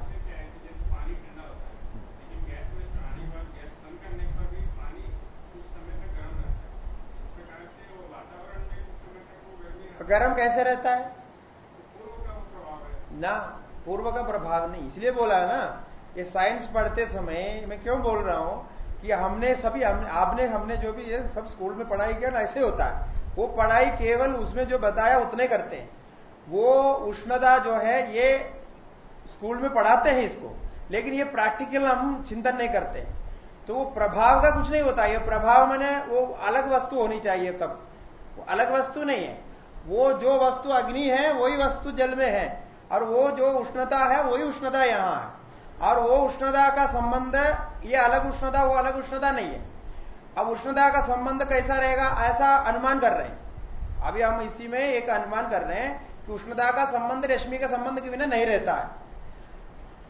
गर्म कैसे रहता है? ना। पूर्व का प्रभाव नहीं। इसलिए बोला है ना ये साइंस पढ़ते समय मैं क्यों बोल रहा हूँ कि हमने सभी, हमने, आपने, हमने जो भी ये सब स्कूल में पढ़ाई किया ना, ऐसे होता है। वो पढ़ाई केवल उसमें जो बताया उतने करते हैं। वो उष्णता जो है, ये स्कूल में पढ़ाते हैं इसको। लेकिन ये प्रैक्टिकल हम चिंतन नहीं करते। तो वो प्रभाव का कुछ नहीं होता। ये प्रभाव मैंने, वो अलग वस्तु होनी चाहिए तब। वो अलग वस्तु नहीं है। वो जो वस्तु अग्नि है, वही वस्तु जल में है। और वो जो उष्णता है, वही उष्णता यहाँ है। और वो उष्णता का संबंध, ये अलग उष्णता, वो अलग उष्णता नहीं है। अब उष्णता का संबंध कैसा रहेगा, ऐसा अनुमान कर रहे हैं। अभी हम इसी में एक अनुमान कर रहे हैं कि उष्णता का संबंध रश्मि का संबंध के बिना नहीं रहता है।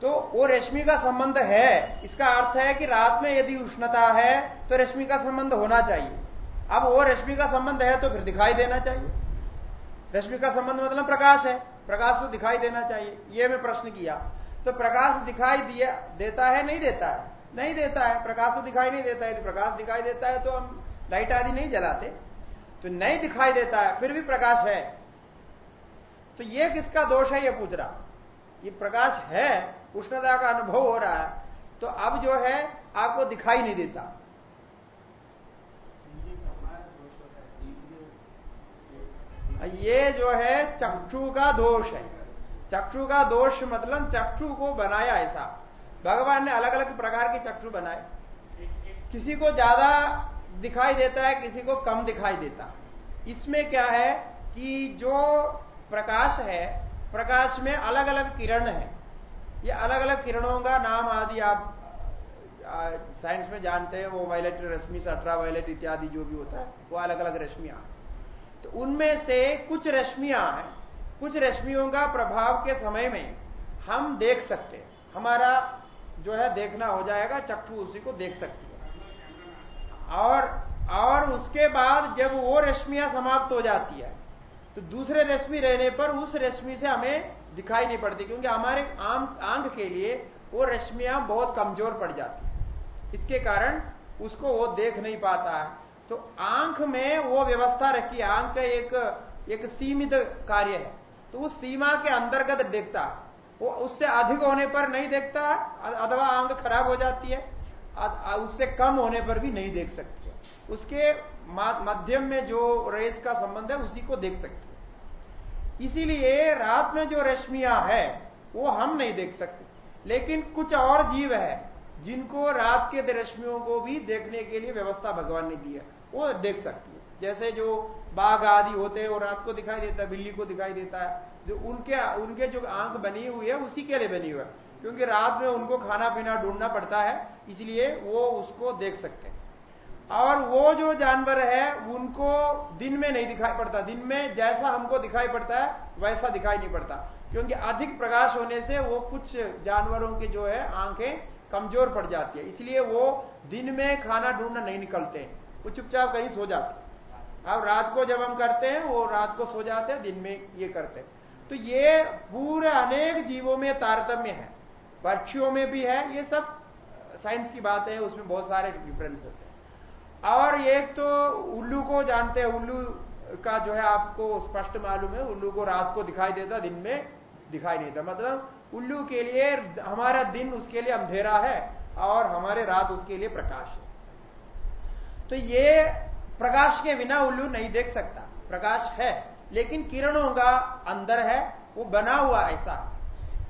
तो वो रश्मि का संबंध है, इसका अर्थ है कि रात में यदि उष्णता है तो रश्मि का संबंध होना चाहिए। अब वो रश्मि का संबंध है तो फिर दिखाई देना चाहिए। रश्मि का संबंध मतलब प्रकाश है। प्रकाश तो दिखाई देना चाहिए। ये मैं प्रश्न किया। तो प्रकाश दिखाई दिया, देता है, नहीं देता है? नहीं देता है। प्रकाश तो दिखाई नहीं देता है। यदि प्रकाश दिखाई देता है तो हम लाइट आदि नहीं जलाते। तो नहीं दिखाई देता है, फिर भी प्रकाश है। तो ये किसका दोष है, ये पूछ रहा। ये प्रकाश है, उष्णता का अनुभव हो रहा है। तो अब जो है, आपको दिखाई नहीं देता। ये जो है, चक्षु का दोष है। चक्षु का दोष मतलब चक्षु को बनाया ऐसा। भगवान ने अलग अलग प्रकार के चक्षु बनाए। किसी को ज़्यादा दिखाई देता है, किसी को कम दिखाई देता। इसमें क्या है कि जो प्रकाश है, प्रकाश में अलग अलग किरण है। ये अलग अलग किरणों का नाम आदि आप साइंस में जानते हैं, वो वायलेट रश्मि से अल्ट्रा वायलेट इत्यादि जो भी होता है, वो अलग अलग रश्मियाँ तो उनमें से कुछ रश्मियाँ हैं। कुछ रश्मियों का प्रभाव के समय में हम देख सकते हैं। हमारा जो है देखना हो जाएगा, चक्षु उसी को देख सकती है। और और उसके बाद जब वो रश्मियाँ समाप्त हो जाती है तो दूसरे रश्मि रहने पर उस रश्मि से हमें दिखाई नहीं पड़ती, क्योंकि हमारे आम आँख के लिए वो रश्मियाँ बहुत कमज़ोर पड़ जाती है। इसके कारण उसको वो देख नहीं पाता है। तो आँख में वो व्यवस्था रखी आँख एक एक सीमित कार्य है। तो उस सीमा के अंतर्गत देखता। वो उससे अधिक होने पर नहीं देखता, अथवा आँख खराब हो जाती है उससे कम होने पर भी नहीं देख सकती है। उसके मध्यम में जो रेस का संबंध है, उसी को देख सकती है। इसीलिए रात में जो रश्मियाँ है, वो हम नहीं देख सकते। लेकिन कुछ और जीव है, जिनको रात के रश्मियों को भी देखने के लिए व्यवस्था भगवान ने दी है। वो देख सकती है। जैसे जो बाघ आदि होते हैं वो रात को दिखाई देता है, बिल्ली को दिखाई देता है, जो उनके उनके जो आँख बनी हुई है, उसी के लिए बनी हुई है। क्योंकि रात में उनको खाना पीना ढूंढना पड़ता है, इसलिए वो उसको देख सकते हैं। और वो जो जानवर है, उनको दिन में नहीं दिखाई पड़ता। दिन में जैसा हमको दिखाई पड़ता है, वैसा दिखाई नहीं पड़ता। क्योंकि अधिक प्रकाश होने से वो कुछ जानवरों की जो है, आँखें कमज़ोर पड़ जाती है। इसलिए वो दिन में खाना ढूंढना नहीं निकलते वो चुपचाप कहीं सो जाते अब रात को जब हम करते हैं, वो रात को सो जाते हैं, दिन में ये करते हैं। तो ये पूरे अनेक जीवों में तारतम्य है, पक्षियों में भी है, ये सब साइंस की बात है, उसमें बहुत सारे डिफरेंसेस है। और एक तो उल्लू को जानते हैं, उल्लू का जो है आपको स्पष्ट मालूम है, उल्लू को रात को दिखाई देता, दिन में दिखाई नहीं देता। मतलब उल्लू के लिए हमारा दिन उसके लिए अंधेरा है, और हमारे रात उसके लिए प्रकाश है। तो ये प्रकाश के बिना उल्लू नहीं देख सकता। प्रकाश है, लेकिन किरणों का अंदर है, वो बना हुआ ऐसा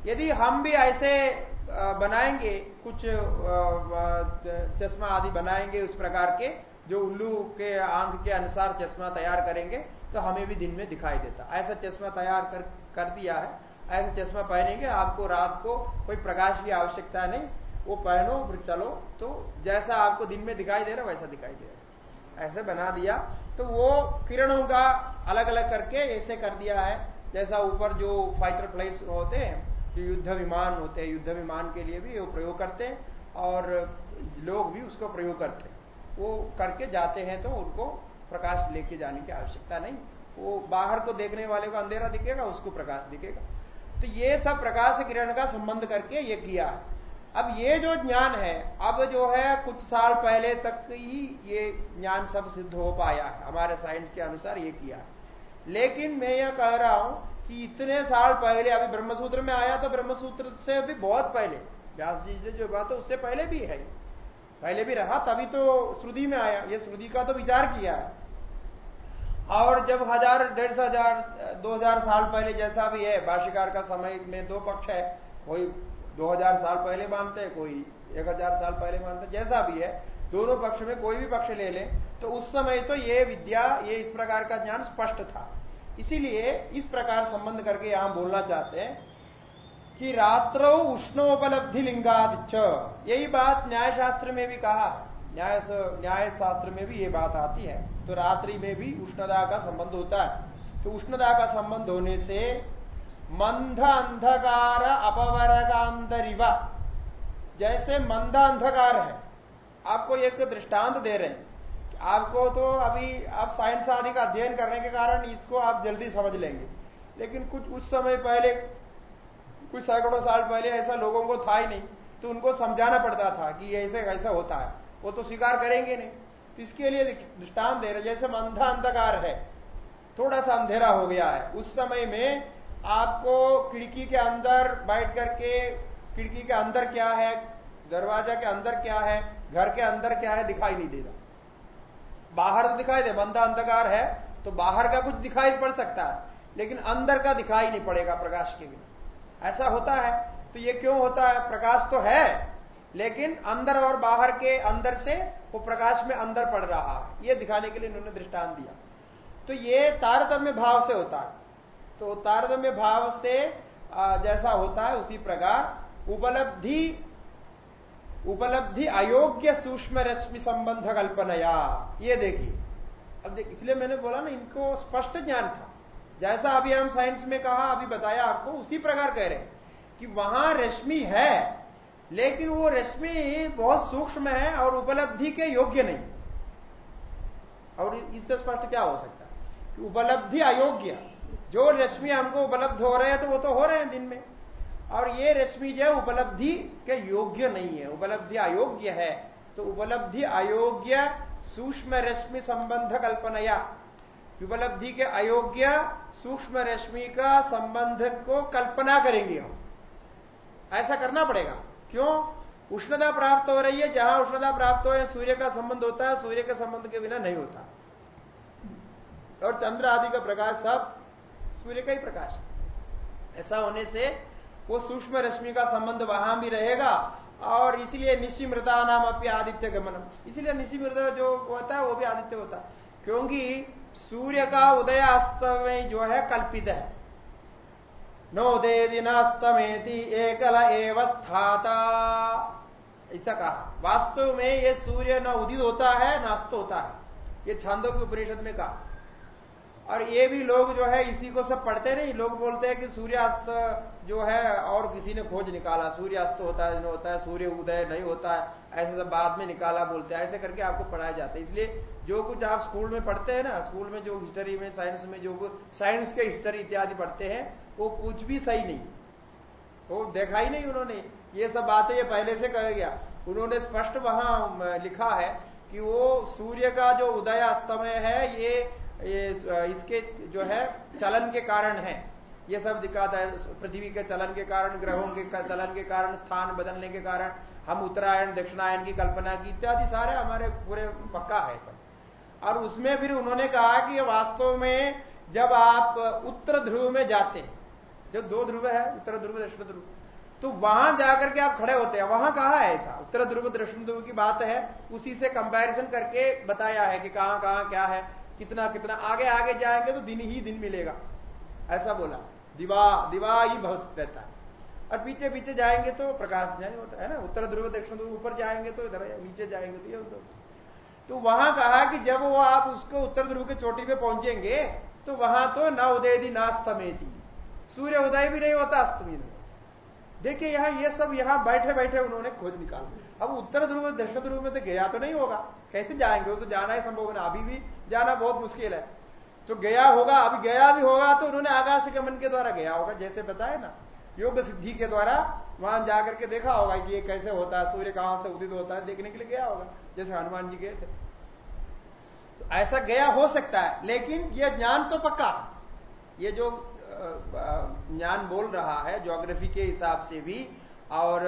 यदि हम भी ऐसे बनाएँगे, कुछ चश्मा आदि बनाएँगे उस प्रकार के, जो उल्लू के आँख के अनुसार चश्मा तैयार करेंगे तो हमें भी दिन में दिखाई देता। ऐसा चश्मा तैयार कर कर दिया है, ऐसा चश्मा पहनेंगे, आपको रात को कोई प्रकाश की आवश्यकता नहीं वो पहनो, फिर चलो। तो जैसा आपको दिन में दिखाई दे रहा वैसा दिखाई दे रहा ऐसे बना दिया। तो वो किरणों का अलग अलग करके ऐसे कर दिया है। जैसा ऊपर जो फाइटर फ़्लाइट होते हैं, जो युद्ध विमान होते हैं, युद्ध विमान के लिए भी वो प्रयोग करते हैं और लोग भी उसको प्रयोग करते हैं। वो करके जाते हैं तो उनको प्रकाश लेके जाने की आवश्यकता नहीं। वो बाहर को देखने वाले को अंधेरा दिखेगा, उसको प्रकाश दिखेगा। तो ये सब प्रकाश किरण का संबंध करके ये किया है। अब ये जो ज्ञान है, अब जो है, कुछ साल पहले तक ही ये ज्ञान सब सिद्ध हो पाया। है हमारे साइंस के अनुसार ये किया। लेकिन मैं यह कह रहा हूँ कि इतने साल पहले, अभी ब्रह्मसूत्र में आया तो ब्रह्मसूत्र से भी बहुत पहले, व्यास जी से जो बात है, उससे पहले भी है। पहले भी रहा, तभी तो श्रुति में आया। ये श्रुति का तो विचार किया है। और जब हज़ार, डेढ़ सौ हज़ार, दो हज़ार साल पहले जैसा भी है, भाष्यकार का समय में दो पक्ष है, कोई 2000 साल पहले मानते हैं कोई 1000 साल पहले मानते जैसा भी है, दोनों पक्ष में कोई भी पक्ष ले ले तो उस समय तो ये विद्या, ये इस प्रकार का ज्ञान स्पष्ट था। इसीलिए इस प्रकार संबंध करके यहाँ बोलना चाहते हैं कि रात्रो उष्णोपलब्धि लिंगादिच यही बात न्याय शास्त्र में भी कहा न्याय न्याय शास्त्र में भी ये बात आती है। तो रात्रि में भी उष्णता का संबंध होता है। तो उष्णता का संबंध होने से मंद अंधकार अपवरगांतरिवा जैसे मंद अंधकार है। आपको एक दृष्टांत दे रहे हैं आपको तो अभी आप साइंस आदि का अध्ययन करने के कारण इसको आप जल्दी समझ लेंगे। लेकिन कुछ उस समय पहले, कुछ सैकड़ों साल पहले ऐसा लोगों को था ही नहीं तो उनको समझाना पड़ता था कि ऐसे, ऐसा होता है। वो तो स्वीकार करेंगे नहीं। तो इसके लिए दृष्टांत दे रहे जैसे अंधा अंधकार है, थोड़ा सा अंधेरा हो गया है। उस समय में आपको खिड़की के अंदर बैठ करके, खिड़की के अंदर क्या है, दरवाज़ा के अंदर क्या है, घर के अंदर क्या है दिखाई नहीं देगा बाहर तो दिखाई दे, बंदा अंधकार है तो बाहर का कुछ दिखाई पड़ सकता है, लेकिन अंदर का दिखाई नहीं पड़ेगा प्रकाश के बिना। ऐसा होता है तो ये क्यों होता है? प्रकाश तो है, लेकिन अंदर और बाहर के अंदर से वो प्रकाश में अंदर पड़ रहा है। ये दिखाने के लिए उन्होंने दृष्टांत दिया। तो ये तारतम्य भाव से होता है। तो तारतम्य भाव से जैसा होता है उसी प्रकार, उपलब्धि उपलब्धि अयोग्य सूक्ष्म रश्मि संबंध कल्पनाया। ये देखिए। अब देख, इसलिए मैंने बोला ना, इनको स्पष्ट ज्ञान था। जैसा अभी हम साइंस में कहा, अभी बताया आपको, उसी प्रकार कह रहे हैं कि वहाँ रश्मि है, लेकिन वो रश्मि बहुत सूक्ष्म है और उपलब्धि के योग्य नहीं। और इससे स्पष्ट क्या हो सकता है? कि उपलब्धि अयोग्य। जो रश्मि हमको उपलब्ध हो रहे हैं तो वो तो हो रहे हैं दिन में। और ये रश्मि जो है, उपलब्धि के योग्य नहीं है। उपलब्धि अयोग्य है। तो उपलब्धि अयोग्य सूक्ष्म रश्मि संबंध कल्पनया। उपलब्धि के अयोग्य सूक्ष्म रश्मि का संबंध को कल्पना करेंगे हम। ऐसा करना पड़ेगा। क्यों? उष्णता प्राप्त हो रही है, जहाँ उष्णता प्राप्त हो सूर्य का संबंध होता है, सूर्य के संबंध के बिना नहीं होता। और चंद्र आदि का प्रकाश सब सूर्य का ही प्रकाश। है ऐसा होने से वो सूक्ष्म रश्मि का संबंध वहाँ भी रहेगा और इसलिए निशिमृता नाम अपनी आदित्य गमनम। इसलिए निशिमृत जो होता है, वो भी आदित्य होता है। क्योंकि सूर्य का उदय अस्त में जो है, कल्पित है। नोदे दिनास्तमेति एकल एव स्थाता। ऐसा कहा। वास्तव में ये सूर्य न उदित होता है न अस्त होता है। ये छांदों के उपनिषद में कहा। और ये भी लोग जो है इसी को सब पढ़ते नहीं, लोग बोलते हैं कि सूर्यास्त जो है और किसी ने खोज निकाला, सूर्यास्त होता है होता है, सूर्य उदय नहीं होता है, ऐसे सब बाद में निकाला बोलते हैं, ऐसे करके आपको पढ़ाया जाता है। इसलिए जो कुछ आप स्कूल में पढ़ते हैं ना, स्कूल में जो हिस्ट्री में साइंस में जो साइंस के हिस्ट्री इत्यादि पढ़ते हैं, वो कुछ भी सही नहीं। वो देखा ही नहीं उन्होंने। ये सब बातें ये पहले से कह गया। उन्होंने स्पष्ट वहाँ लिखा है कि वो सूर्य का जो उदय अस्तमय है, ये ये इसके जो है, चलन के कारण है। ये सब दिखाता है पृथ्वी के चलन के कारण, ग्रहों के चलन के कारण, स्थान बदलने के कारण, हम उत्तरायण, दक्षिणायन की कल्पना की, इत्यादि सारे हमारे पूरे पक्का है सब। और उसमें फिर उन्होंने कहा कि वास्तव में जब आप उत्तर ध्रुव में जाते हैं, जो दो ध्रुव है, उत्तर ध्रुव, दक्षिण ध्रुव तो वहाँ जाकर के आप खड़े होते हैं। वहाँ कहा है ऐसा? उत्तर ध्रुव, दक्षिण ध्रुव की बात है, उसी से कंपैरिजन करके बताया है कि कहाँ कहाँ, क्या है। कितना कितना आगे आगे जाएँगे तो दिन ही दिन मिलेगा। ऐसा बोला। दिवा दिवा ही बहुत रहता है। और पीछे पीछे जाएँगे तो प्रकाश नहीं होता है ना? उत्तर ध्रुव दक्षिण ध्रुव ऊपर जाएँगे तो इधर नीचे जाएँगे तो ये तो, वहाँ कहा कि जब वो आप उसको उत्तर ध्रुव के चोटी पे पहुँचेंगे तो वहाँ तो न उदय दी ना थी सूर्य उदय भी नहीं होता अस्तमी नहीं होता। देखिए यहाँ ये सब यहाँ बैठे बैठे उन्होंने खोज निकाला अब उत्तर ध्रुव, दक्षिण ध्रुव में तो गया तो नहीं होगा। कैसे जाएँगे? वो तो जाना ही संभव है अभी भी जाना बहुत मुश्किल है। तो गया होगा, अभी गया भी होगा तो उन्होंने आकाश के मन के द्वारा गया होगा, जैसे बताए ना। योग सिद्धि के द्वारा वहाँ जाकर के देखा होगा कि ये कैसे होता है, सूर्य कहाँ से उदित होता है, देखने के लिए गया होगा, जैसे हनुमान जी गए थे। तो ऐसा गया हो सकता है, लेकिन यह ज्ञान तो पक्का। ये जो ज्ञान बोल रहा है, ज्योग्राफी के हिसाब से भी और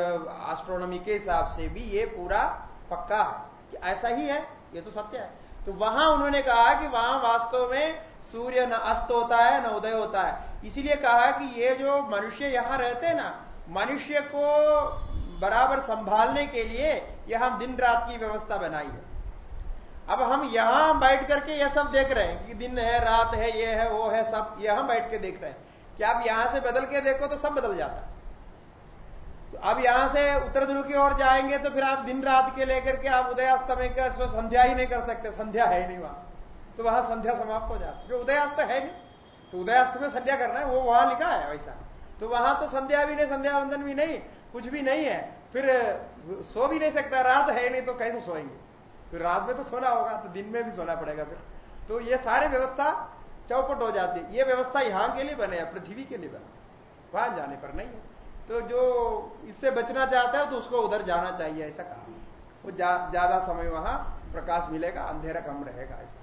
एस्ट्रोनॉमी के हिसाब से भी ये पूरा पक्का है कि ऐसा ही है, ये तो सत्य है। तो वहाँ उन्होंने कहा कि वहाँ वास्तव में सूर्य न अस्त होता है, न उदय होता है। इसीलिए कहा कि ये जो मनुष्य यहाँ रहते हैं ना, मनुष्य को बराबर संभालने के लिए यहाँ दिन रात की व्यवस्था बनाई है। अब हम यहाँ बैठ करके यह सब देख रहे हैं कि दिन है, रात है, ये है, वो है, सब, यहाँ बैठ के देख रहे हैं। कि आप यहाँ से बदल के देखो तो सब बदल जाता है। अब यहाँ से उत्तर ध्रुव की ओर जाएँगे तो फिर आप दिन रात के लेकर के आप उदयास्तमय का संध्या ही नहीं कर सकते, संध्या है ही नहीं वहाँ। तो वहाँ संध्या समाप्त हो जाती। जो उदयास्त है नहीं तो उदयास्त में संध्या करना है, वो वहाँ लिखा है वैसा। तो वहाँ तो संध्या भी नहीं, संध्या वंदन भी नहीं, कुछ भी नहीं है। फिर, सो भी नहीं सकता, रात है नहीं तो कैसे सोएँगे? फिर रात में तो सोना होगा तो दिन में भी सोना पड़ेगा फिर। तो ये सारे व्यवस्था चौपट हो जाती। है ये व्यवस्था यहाँ के लिए बने, पृथ्वी के लिए बने। वहाँ जाने पर नहीं है। तो जो इससे बचना चाहता है तो उसको उधर जाना चाहिए ऐसा कहा। वो ज़्यादा जा, समय वहाँ प्रकाश मिलेगा अंधेरा कम रहेगा ऐसा।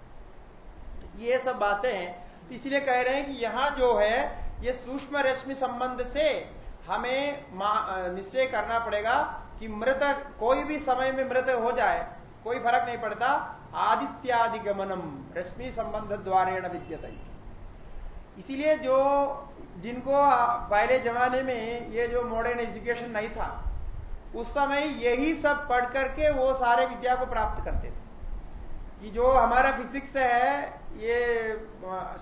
तो ये सब बातें हैं। तो इसलिए कह रहे हैं कि यहाँ जो है ये सूक्ष्म रश्मि संबंध से हमें निश्चय करना पड़ेगा कि मृत कोई भी समय में मृत हो जाए कोई फ़र्क नहीं पड़ता। आदित्यादिगमनम रश्मि संबंध द्वारेण विद्यत। इसीलिए जो जिनको पहले जमाने में ये जो मॉडर्न एजुकेशन नहीं था, उस समय यही सब पढ़ करके वो सारे विद्या को प्राप्त करते थे। कि जो हमारा फिजिक्स है, ये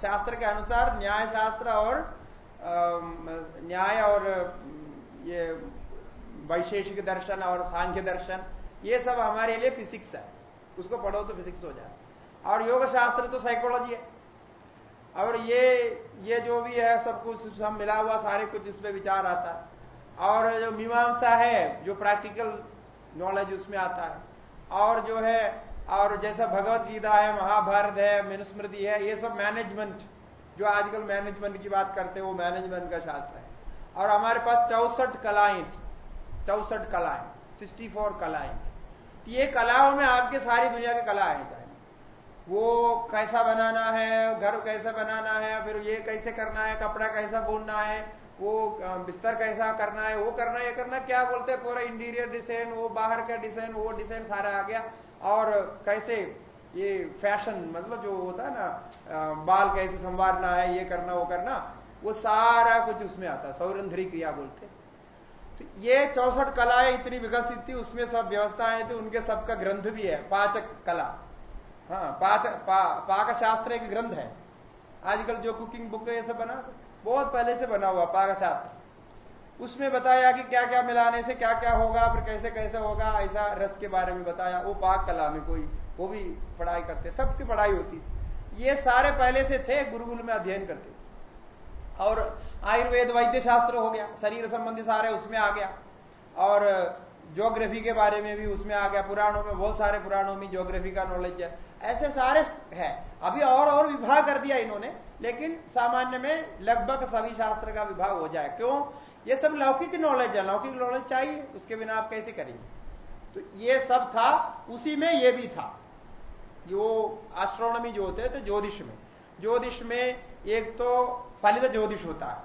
शास्त्र के अनुसार न्याय शास्त्र और न्याय और, ये वैशेषिक दर्शन और सांख्य दर्शन, ये सब हमारे लिए फिजिक्स है। उसको पढ़ो तो फिजिक्स हो जाए और योग शास्त्र तो साइकोलॉजी है। और ये ये जो भी है, सब कुछ सब मिला हुआ, सारे कुछ इसमें विचार आता है। और जो मीमांसा है, जो प्रैक्टिकल नॉलेज उसमें आता है। और जो है, और जैसा भगवत गीता है, महाभारत है, मनुस्मृति है, ये सब मैनेजमेंट जो आजकल मैनेजमेंट की बात करते हैं, वो मैनेजमेंट का शास्त्र है। और हमारे पास चौसठ कलाएँ थी। चौसठ कलाएँ सिक्सटी फोर कलाएँ थी। ये कलाओं में आपके सारी दुनिया की कला आएगा। वो कैसा बनाना है, घर कैसे बनाना है, फिर ये कैसे करना है, कपड़ा कैसा बुनना है, वो बिस्तर कैसा करना है, वो करना, ये करना, क्या बोलते हैं, पूरा इंटीरियर डिज़ाइन वो बाहर का डिज़ाइन वो डिज़ाइन सारा आ गया। और कैसे ये फ़ैशन मतलब जो होता है ना बाल कैसे संवारना है, ये करना, वो करना, वो सारा कुछ उसमें आता है, सौरंधरी क्रिया बोलते तो ये चौसठ कलाएँ इतनी विकसित थी, उसमें सब व्यवस्थाएँ थी, उनके सबका ग्रंथ भी है, पाचक कला। हाँ पाक पा, पाक शास्त्र एक ग्रंथ है। आजकल जो कुकिंग बुक ये सब बना बहुत पहले से बना हुआ पाक शास्त्र उसमें बताया कि क्या क्या मिलाने से क्या क्या होगा फिर कैसे कैसे होगा ऐसा रस के बारे में बताया। वो पाक कला में कोई वो भी पढ़ाई करते सबकी पढ़ाई होती ये सारे पहले से थे गुरुकुल में अध्ययन करते। और आयुर्वेद वैद्य शास्त्र हो गया शरीर संबंधी सारे उसमें आ गया। और ज्योग्राफी के बारे में भी उसमें आ गया। पुराणों में बहुत सारे पुराणों में ज्योग्राफी का नॉलेज है। ऐसे सारे है। अभी और और विभाग कर दिया इन्होंने, लेकिन सामान्य में लगभग सभी शास्त्र का विभाग हो जाए। क्यों? ये सब लौकिक नॉलेज है, लौकिक नॉलेज चाहिए, उसके बिना आप कैसे करेंगे? तो ये सब था, उसी में ये भी था। जो एस्ट्रोनॉमी जो होते हैं तो ज्योतिष में। ज्योतिष में एक तो फलित ज्योतिष होता है।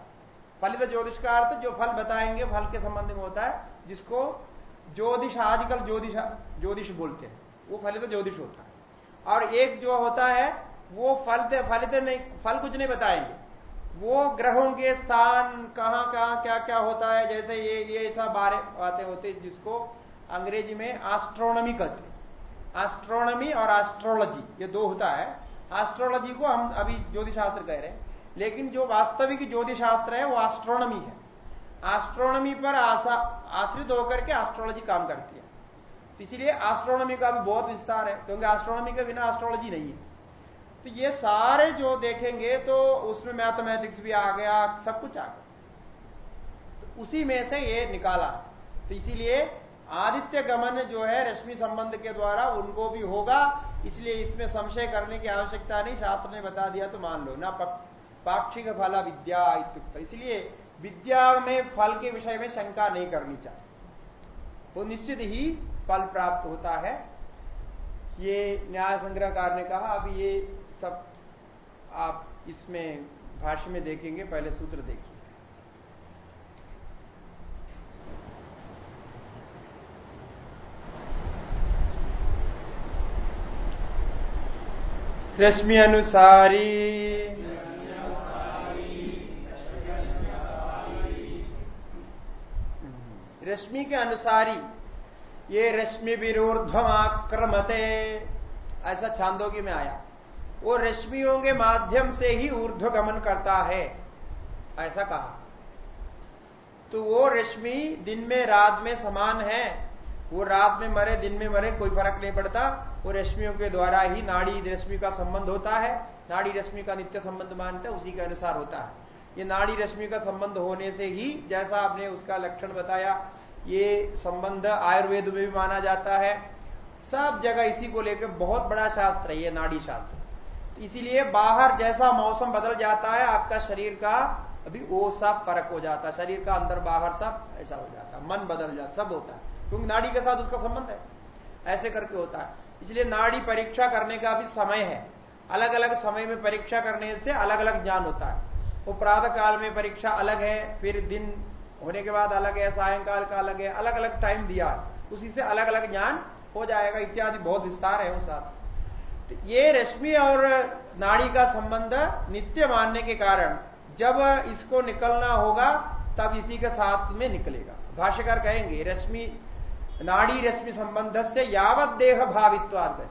फलित ज्योतिष का अर्थ जो फल बताएँगे, फल के संबंध में होता है, जिसको ज्योतिष आजकल ज्योतिष ज्योतिष बोलते हैं, वो फलित ज्योतिष होता है। और एक जो होता है, वो फल फलित नहीं, फल कुछ नहीं बताएँगे। वो ग्रहों के स्थान, कहाँ कहाँ, क्या क्या होता है, जैसे ये ये ऐसा बारे, बातें होते जिसको अंग्रेज़ी में एस्ट्रोनॉमी कहते एस्ट्रोनॉमी और एस्ट्रोलॉजी ये दो होता है। एस्ट्रोलॉजी को हम अभी ज्योतिष शास्त्र कह रहे हैं, लेकिन जो वास्तविक ज्योतिष शास्त्र है, वो एस्ट्रोनॉमी है। एस्ट्रोनॉमी पर आश्रित होकर के एस्ट्रोलॉजी काम करती है। तो इसीलिए एस्ट्रोनॉमी का भी बहुत विस्तार है, क्योंकि एस्ट्रोनॉमी के बिना एस्ट्रोलॉजी नहीं है। तो ये सारे जो देखेंगे तो उसमें मैथमेटिक्स भी आ गया, सब कुछ आ गया। तो उसी में से ये निकाला। तो इसीलिए आदित्य गमन जो है रश्मि संबंध के द्वारा उनको भी होगा, इसलिए इसमें संशय करने की आवश्यकता नहीं, शास्त्र ने बता दिया तो मान लो, ना पाक्षिक फला विद्या इत्युक्त। इसलिए विद्या में फल के विषय में शंका नहीं करनी चाहिए। वो निश्चित ही फल प्राप्त होता है। ये न्याय संग्रहकार ने कहा अब ये सब आप इसमें, भाष्य में देखेंगे, पहले सूत्र देखिए। रश्मि अनुसारी। रश्मि के अनुसारी। ये रश्मि विरोधम आक्रमते। ऐसा छांदोगी में आया। वो रश्मियों के माध्यम से ही ऊर्ध्व गमन करता है। ऐसा कहा। तो वो रश्मि दिन में, रात में समान है। वो रात में मरे, दिन में मरे, कोई फ़र्क नहीं पड़ता। वो रश्मियों के द्वारा ही नाड़ी रश्मि का संबंध होता है। नाड़ी रश्मि का नित्य संबंध मानते उसी के अनुसार होता है। ये नाड़ी रश्मि का संबंध होने से ही, जैसा आपने उसका लक्षण बताया ये संबंध आयुर्वेद में भी माना जाता है। सब जगह इसी को लेकर बहुत बड़ा शास्त्र है, ये नाड़ी शास्त्र। तो इसीलिए बाहर जैसा मौसम बदल जाता है, आपका शरीर का अभी वो सब फ़र्क हो जाता है। शरीर का अंदर बाहर सब ऐसा हो जाता है, मन बदल जाता सब होता है। क्योंकि नाड़ी के साथ उसका संबंध है, ऐसे करके होता है। इसलिए नाड़ी परीक्षा करने का भी समय है। अलग अलग समय में परीक्षा करने से अलग अलग ज्ञान होता है। वो प्रातः काल में परीक्षा अलग है, फिर दिन होने के बाद अलग है, सायंकाल का अलग है अलग अलग टाइम दिया उसी से अलग अलग ज्ञान हो जाएगा, इत्यादि बहुत विस्तार है उस साथ। तो ये रश्मि और नाड़ी का संबंध नित्य मानने के कारण, जब इसको निकलना होगा, तब इसी के साथ में निकलेगा। भाष्यकार कहेंगे, रश्मि, नाड़ी रश्मि संबंध से यावत देह भावित्व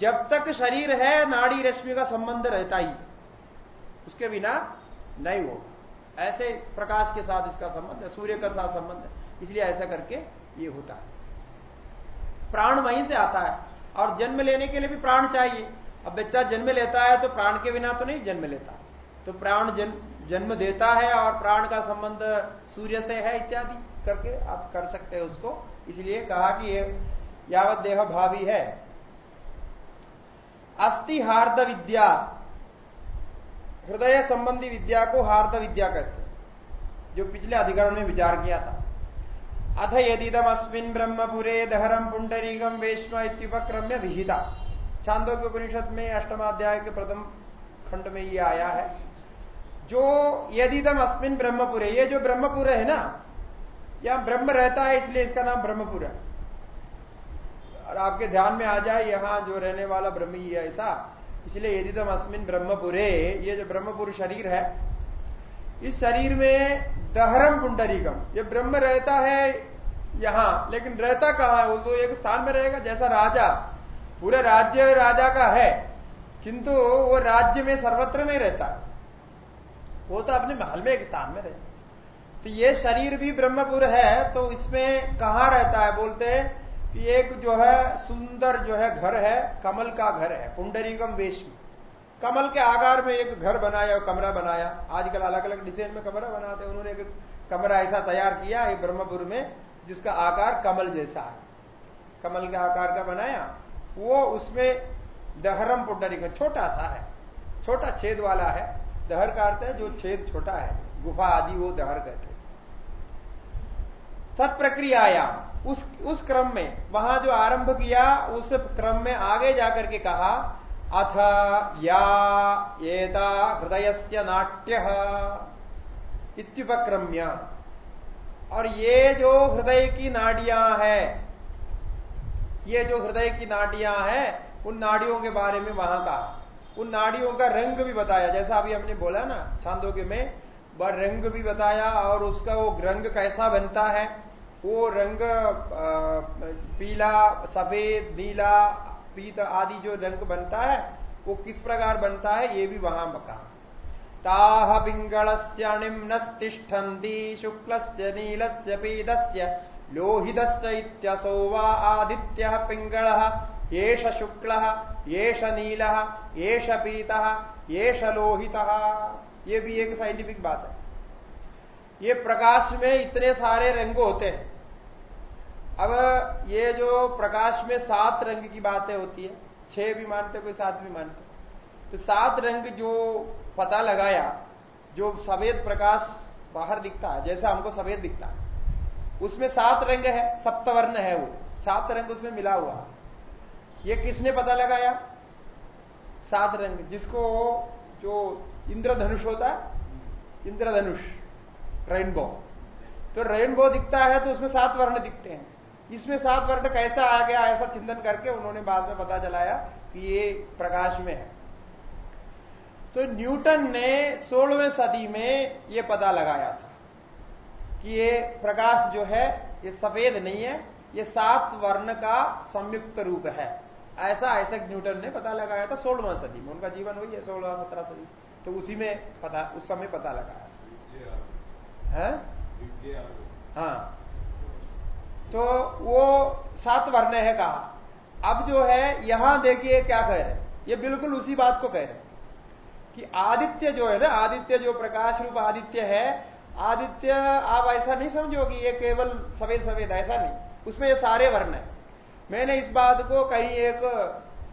जब तक शरीर है, नाड़ी रश्मि का संबंध रहता ही, उसके बिना नहीं होगा। ऐसे प्रकाश के साथ इसका संबंध है, सूर्य का साथ संबंध है। इसलिए ऐसा करके ये होता है। प्राण वहीं से आता है, और जन्म लेने के लिए भी प्राण चाहिए। अब बच्चा जन्म लेता है तो प्राण के बिना तो नहीं जन्म लेता। तो प्राण जन्म देता है और प्राण का संबंध सूर्य से है इत्यादि करके आप कर सकते हैं उसको। इसलिए कहा कि ये यावत देह भावी है। अस्थि हार्द विद्या। हृदय संबंधी विद्या को हार्द विद्या कहते हैं, जो पिछले अधिकरण में विचार किया था। अथ यदिदम अस्मिन ब्रह्मपुरे दहरम पुंडरीगम वेश्म इत्युपक्रम्य विहिता। छांदो के उपनिषद में अष्टमाध्याय के प्रथम खंड में ये आया है। जो यदिदम अस्मिन ब्रह्मपुरे, ये जो ब्रह्मपुर है ना यहाँ ब्रह्म रहता है इसलिए इसका नाम ब्रह्मपुर है। और आपके ध्यान में आ जाए, यहाँ जो रहने वाला ब्रह्म ही है ऐसा इसलिए यदिदम अस्मिन ब्रह्मपुरे, ये जो ब्रह्मपुर शरीर है, इस शरीर में दहरम पुंडरीगम ये ब्रह्म रहता है यहाँ, लेकिन रहता कहाँ है? वो तो एक स्थान में रहेगा, जैसा राजा, पूरे राज्य राजा का है, किंतु वो राज्य में सर्वत्र नहीं रहता। वो तो अपने महल में एक स्थान में रहता तो ये शरीर भी ब्रह्मपुर है तो इसमें कहा रहता है? बोलते हैं एक जो है सुंदर जो है घर है, कमल का घर है, पुंडरीगम वेश में। कमल के आकार में एक घर बनाया कमरा बनाया। आजकल अलग अलग डिज़ाइन में कमरा बनाते उन्होंने एक कमरा ऐसा तैयार किया है ब्रह्मपुर में, जिसका आकार कमल जैसा है। कमल के आकार का बनाया। वो उसमें दहरम पुंडरी का छोटा सा है। छोटा छेद वाला है। दहर का अर्थ है जो छेद छोटा है। गुफा आदि वो दहर कहते तत्प्रक्रियायाम। उस उस क्रम में, वहाँ जो आरंभ किया, उस क्रम में आगे जाकर के कहा, अथ या एता हृदय नाट्य इत्युपक्रम्य। और ये जो हृदय की नाड़ियाँ हैं, ये जो हृदय की नाड़ियाँ हैं, उन नाड़ियों के बारे में वहाँ का, उन नाड़ियों का रंग भी बताया। जैसा अभी हमने बोला ना, छांदोग्य में, वह रंग भी बताया और उसका वो रंग कैसा बनता है वो रंग पीला, सफ़ेद, नीला, पीत आदि जो रंग बनता है, वो किस प्रकार बनता है, ये भी वहाँ बका ताह पिंगलस्य अणिम्नस्तिष्ठन्ति शुक्लस्य, नीलस्य, पीतस्य, लोहितस्य इत्यसो वा आदित्यः पिङ्गळः एष शुक्लः एष नीलः एष पीतः एष लोहितः। ये भी एक साइंटिफिक बात है। ये प्रकाश में इतने सारे रंग होते हैं। अब ये जो प्रकाश में सात रंग की बातें होती है, छह भी मानते कोई सात भी मानते तो सात रंग जो पता लगाया, जो सफ़ेद प्रकाश बाहर दिखता है, जैसा हमको सफ़ेद दिखता है, उसमें सात रंग है, सप्तवर्ण है वो। सात रंग उसमें मिला हुआ ये किसने पता लगाया? सात रंग, जिसको जो इंद्रधनुष होता है, इंद्रधनुष रेनबो तो रेनबो दिखता है तो उसमें सात वर्ण दिखते हैं। इसमें सात वर्ण कैसा आ गया ऐसा चिंतन करके उन्होंने बाद में पता चलाया कि ये प्रकाश में है। तो न्यूटन ने सोलहवें सदी में ये पता लगाया था कि ये प्रकाश जो है ये सफ़ेद नहीं है ये सात वर्ण का संयुक्त रूप है। ऐसा ऐसा न्यूटन ने पता लगाया था सोलहवा सदी में। उनका जीवन वही है सोलहवा सत्रह सदी। तो उसी में पता उस समय पता लगाया है? हाँ। तो वो सात वर्ण है कहा। अब जो है, यहाँ देखिए क्या कह रहे ये बिल्कुल उसी बात को कह रहे कि आदित्य जो है ना, आदित्य जो प्रकाश रूप आदित्य है, आदित्य आप ऐसा नहीं समझोगे ये केवल सफ़ेद सफ़ेद ऐसा नहीं। उसमें ये सारे वर्ण है। मैंने इस बात को कहीं एक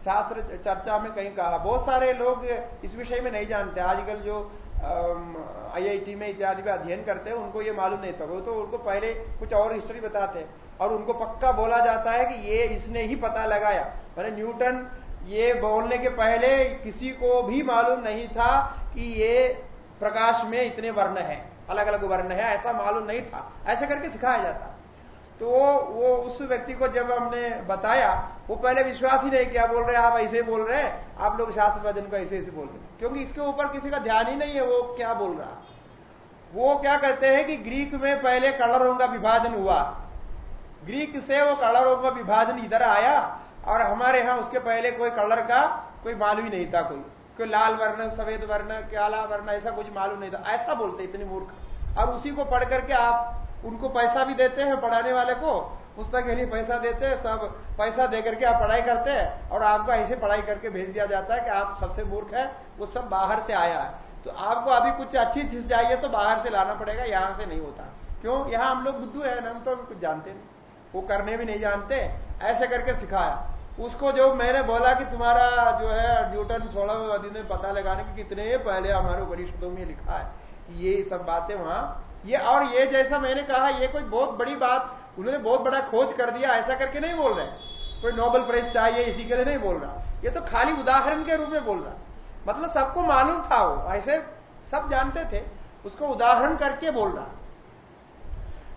शास्त्र चर्चा में कहीं कहा। बहुत सारे लोग इस विषय में नहीं जानते। आजकल जो आईआईटी में इत्यादि में अध्ययन करते हैं, उनको ये मालूम नहीं था। वो तो उनको पहले कुछ और हिस्ट्री बताते और उनको पक्का बोला जाता है कि ये इसने ही पता लगाया। मैंने न्यूटन ये बोलने के पहले किसी को भी मालूम नहीं था कि ये प्रकाश में इतने वर्ण हैं अलग अलग वर्ण है, ऐसा मालूम नहीं था। ऐसा करके सिखाया जाता। तो वो उस व्यक्ति को जब हमने बताया, वो पहले विश्वास ही नहीं किया, बोल रहे, आप ऐसे बोल रहे हैं, आप लोग शास्त्र वज़न को ऐसे ऐसे बोल रहे क्योंकि इसके ऊपर किसी का ध्यान ही नहीं है, वो क्या बोल रहा। वो क्या कहते हैं कि ग्रीक में पहले कलरों का विभाजन हुआ। ग्रीक से वो कलरों का विभाजन इधर आया, और हमारे यहाँ उसके पहले कोई कलर का कोई मालूम ही नहीं था कोई। कोई लाल वर्ण, सफ़ेद वर्ण, काला वर्ण, ऐसा कुछ मालूम नहीं था। ऐसा बोलते इतनी मूर्ख। और उसी को पढ़ करके आप उनको पैसा भी देते हैं पढ़ाने वाले को, पुस्तक के लिए पैसा देते हैं, सब पैसा दे करके आप पढ़ाई करते हैं, और आपको ऐसे पढ़ाई करके भेज दिया जाता है कि आप सबसे मूर्ख है, वो सब बाहर से आया है। तो आपको अभी कुछ अच्छी चीज़ चाहिए तो बाहर से लाना पड़ेगा, यहाँ से नहीं होता। क्यों? यहाँ हम लोग बुद्धू है, हम तो कुछ जानते नहीं। वो करने भी नहीं जानते, ऐसे करके सिखाया। उसको जो मैंने बोला कि तुम्हारा जो है, न्यूटन सोलह अधिनियम पता लगाने के कितने पहले हमारे वरिष्ठों में लिखा है कि ये सब बातें वहाँ, ये और ये जैसा मैंने कहा, ये कोई बहुत बड़ी बात, उन्होंने बहुत बड़ा खोज कर दिया, ऐसा करके नहीं बोल रहे। कोई नोबल प्राइज चाहिए, इसी के लिए नहीं बोल रहा। ये तो खाली उदाहरण के रूप में बोल रहा। मतलब सबको मालूम था वो, ऐसे सब जानते थे, उसको उदाहरण करके बोल रहा।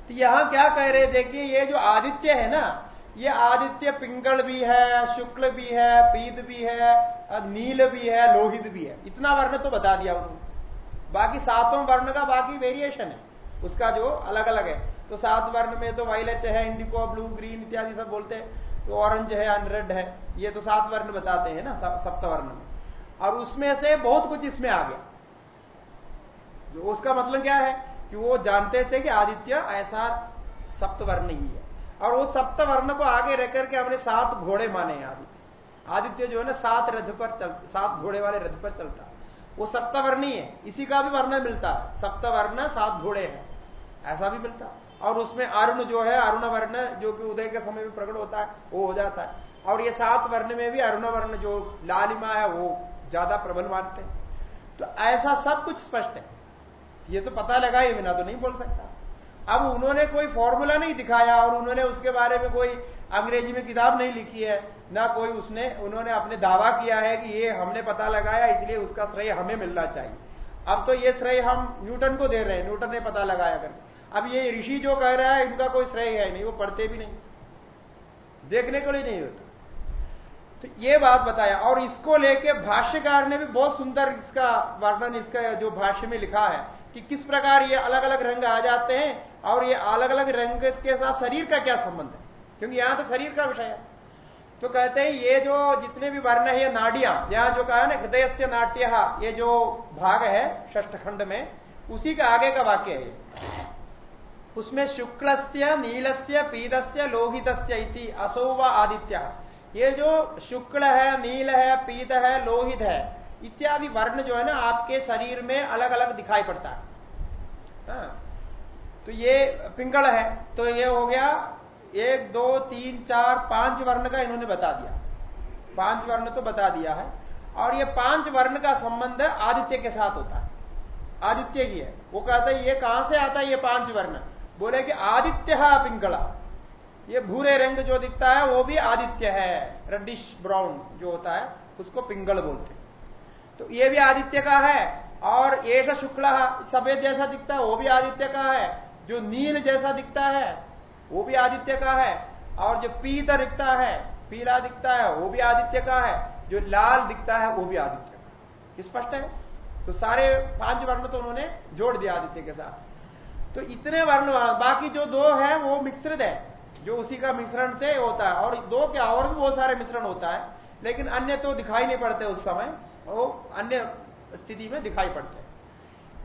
तो यहाँ क्या कह रहे देखिए, ये जो आदित्य है ना, ये आदित्य पिंगल भी है, शुक्ल भी है, पीत भी है नील भी है, लोहित भी है। इतना वर्ण तो बता दिया उन्होंने। बाकी सातों वर्ण का बाकी वेरिएशन है। उसका जो अलग अलग है। तो सात वर्ण में तो वायलेट है इंडिको ब्लू ग्रीन इत्यादि सब बोलते हैं। तो ऑरेंज है अनरेड है। ये तो सात वर्ण बताते हैं ना सप्तवर्ण में। और उसमें से बहुत कुछ इसमें आ गया। जो उसका मतलब क्या है? कि वो जानते थे कि आदित्य ऐसा सप्तवर्ण ही। है और वो सप्तवर्ण को आगे रह करके हमने सात घोड़े माने हैं आदित्य। आदित्य जो है ना, सात रथ पर चल, सात घोड़े वाले रथ पर चलता है। वो सप्तवर्णी है, इसी का भी वर्ण मिलता है। सप्तवर्ण, सात घोड़े हैं, ऐसा भी मिलता और उसमें अरुण जो है अरुण वर्ण जो कि उदय के समय में प्रकट होता है, वो हो जाता है। और ये सात वर्ण में भी अरुण वर्ण जो लालिमा है, वो ज़्यादा प्रबल मानते हैं। तो ऐसा सब कुछ स्पष्ट है। ये तो पता लगा ही बिना तो नहीं बोल सकता। अब उन्होंने कोई फॉर्मूला नहीं दिखाया और उन्होंने उसके बारे में कोई अंग्रेज़ी में किताब नहीं लिखी है, ना कोई उसने, उन्होंने अपने दावा किया है कि ये हमने पता लगाया, इसलिए उसका श्रेय हमें मिलना चाहिए। अब तो ये श्रेय हम न्यूटन को दे रहे हैं, न्यूटन ने पता लगाया कर अब ये ऋषि जो कह रहा है, इनका कोई श्रेय है नहीं, वो पढ़ते भी नहीं। देखने को ही नहीं होता। तो ये बात बताया, और इसको लेके भाष्यकार ने भी बहुत सुंदर इसका वर्णन, इसका जो भाष्य में लिखा है कि किस प्रकार ये अलग अलग रंग आ जाते हैं और ये अलग अलग रंग के साथ शरीर का क्या संबंध है? क्योंकि यहाँ तो शरीर का विषय है। तो कहते हैं, ये जो जितने भी वर्ण है, ये नाडियाँ, यहाँ जो कहा ना हृदय से नाट्य, ये जो भाग है ष्ठ खंड में, उसी का आगे का वाक्य है। उसमें शुक्ल से नीलस्य, पीतस्य, लोहितस्य इति, असौ व आदित्य। ये जो शुक्ल है, नील है, पीत है, लोहित है इत्यादि वर्ण जो है ना आपके शरीर में अलग अलग दिखाई पड़ता है। हाँ। तो ये पिंगल है तो ये हो गया एक, दो, तीन, चार, पाँच वर्ण का इन्होंने बता दिया। पाँच वर्ण तो बता दिया है। और ये पाँच वर्ण का संबंध आदित्य के साथ होता है। आदित्य की है। वो कहता है, ये कहाँ से आता है ये पाँच वर्ण? बोले कि, आदित्य पिंगला। ये भूरे रंग जो दिखता है, वो भी आदित्य है। रेडिश ब्राउन जो होता है, उसको पिंगल बोलते तो ये भी आदित्य का है, और ये शुक्ला सफ़ेद जैसा दिखता है, वो भी आदित्य का है। जो नील जैसा दिखता है, वो भी आदित्य का है। और जो पीत दिखता है, पीला दिखता है, वो भी आदित्य का है। जो लाल दिखता है, वो भी आदित्य का स्पष्ट है? तो सारे पाँच वर्ण तो उन्होंने जोड़ दिया आदित्य के साथ। तो इतने वर्ण, बाकी जो दो है, वो मिश्रित है। जो उसी का मिश्रण से होता है, और दो क्या और भी बहुत सारे मिश्रण होता है, लेकिन अन्य तो दिखाई नहीं पड़ते उस समय। वो अन्य स्थिति में दिखाई पड़ते हैं।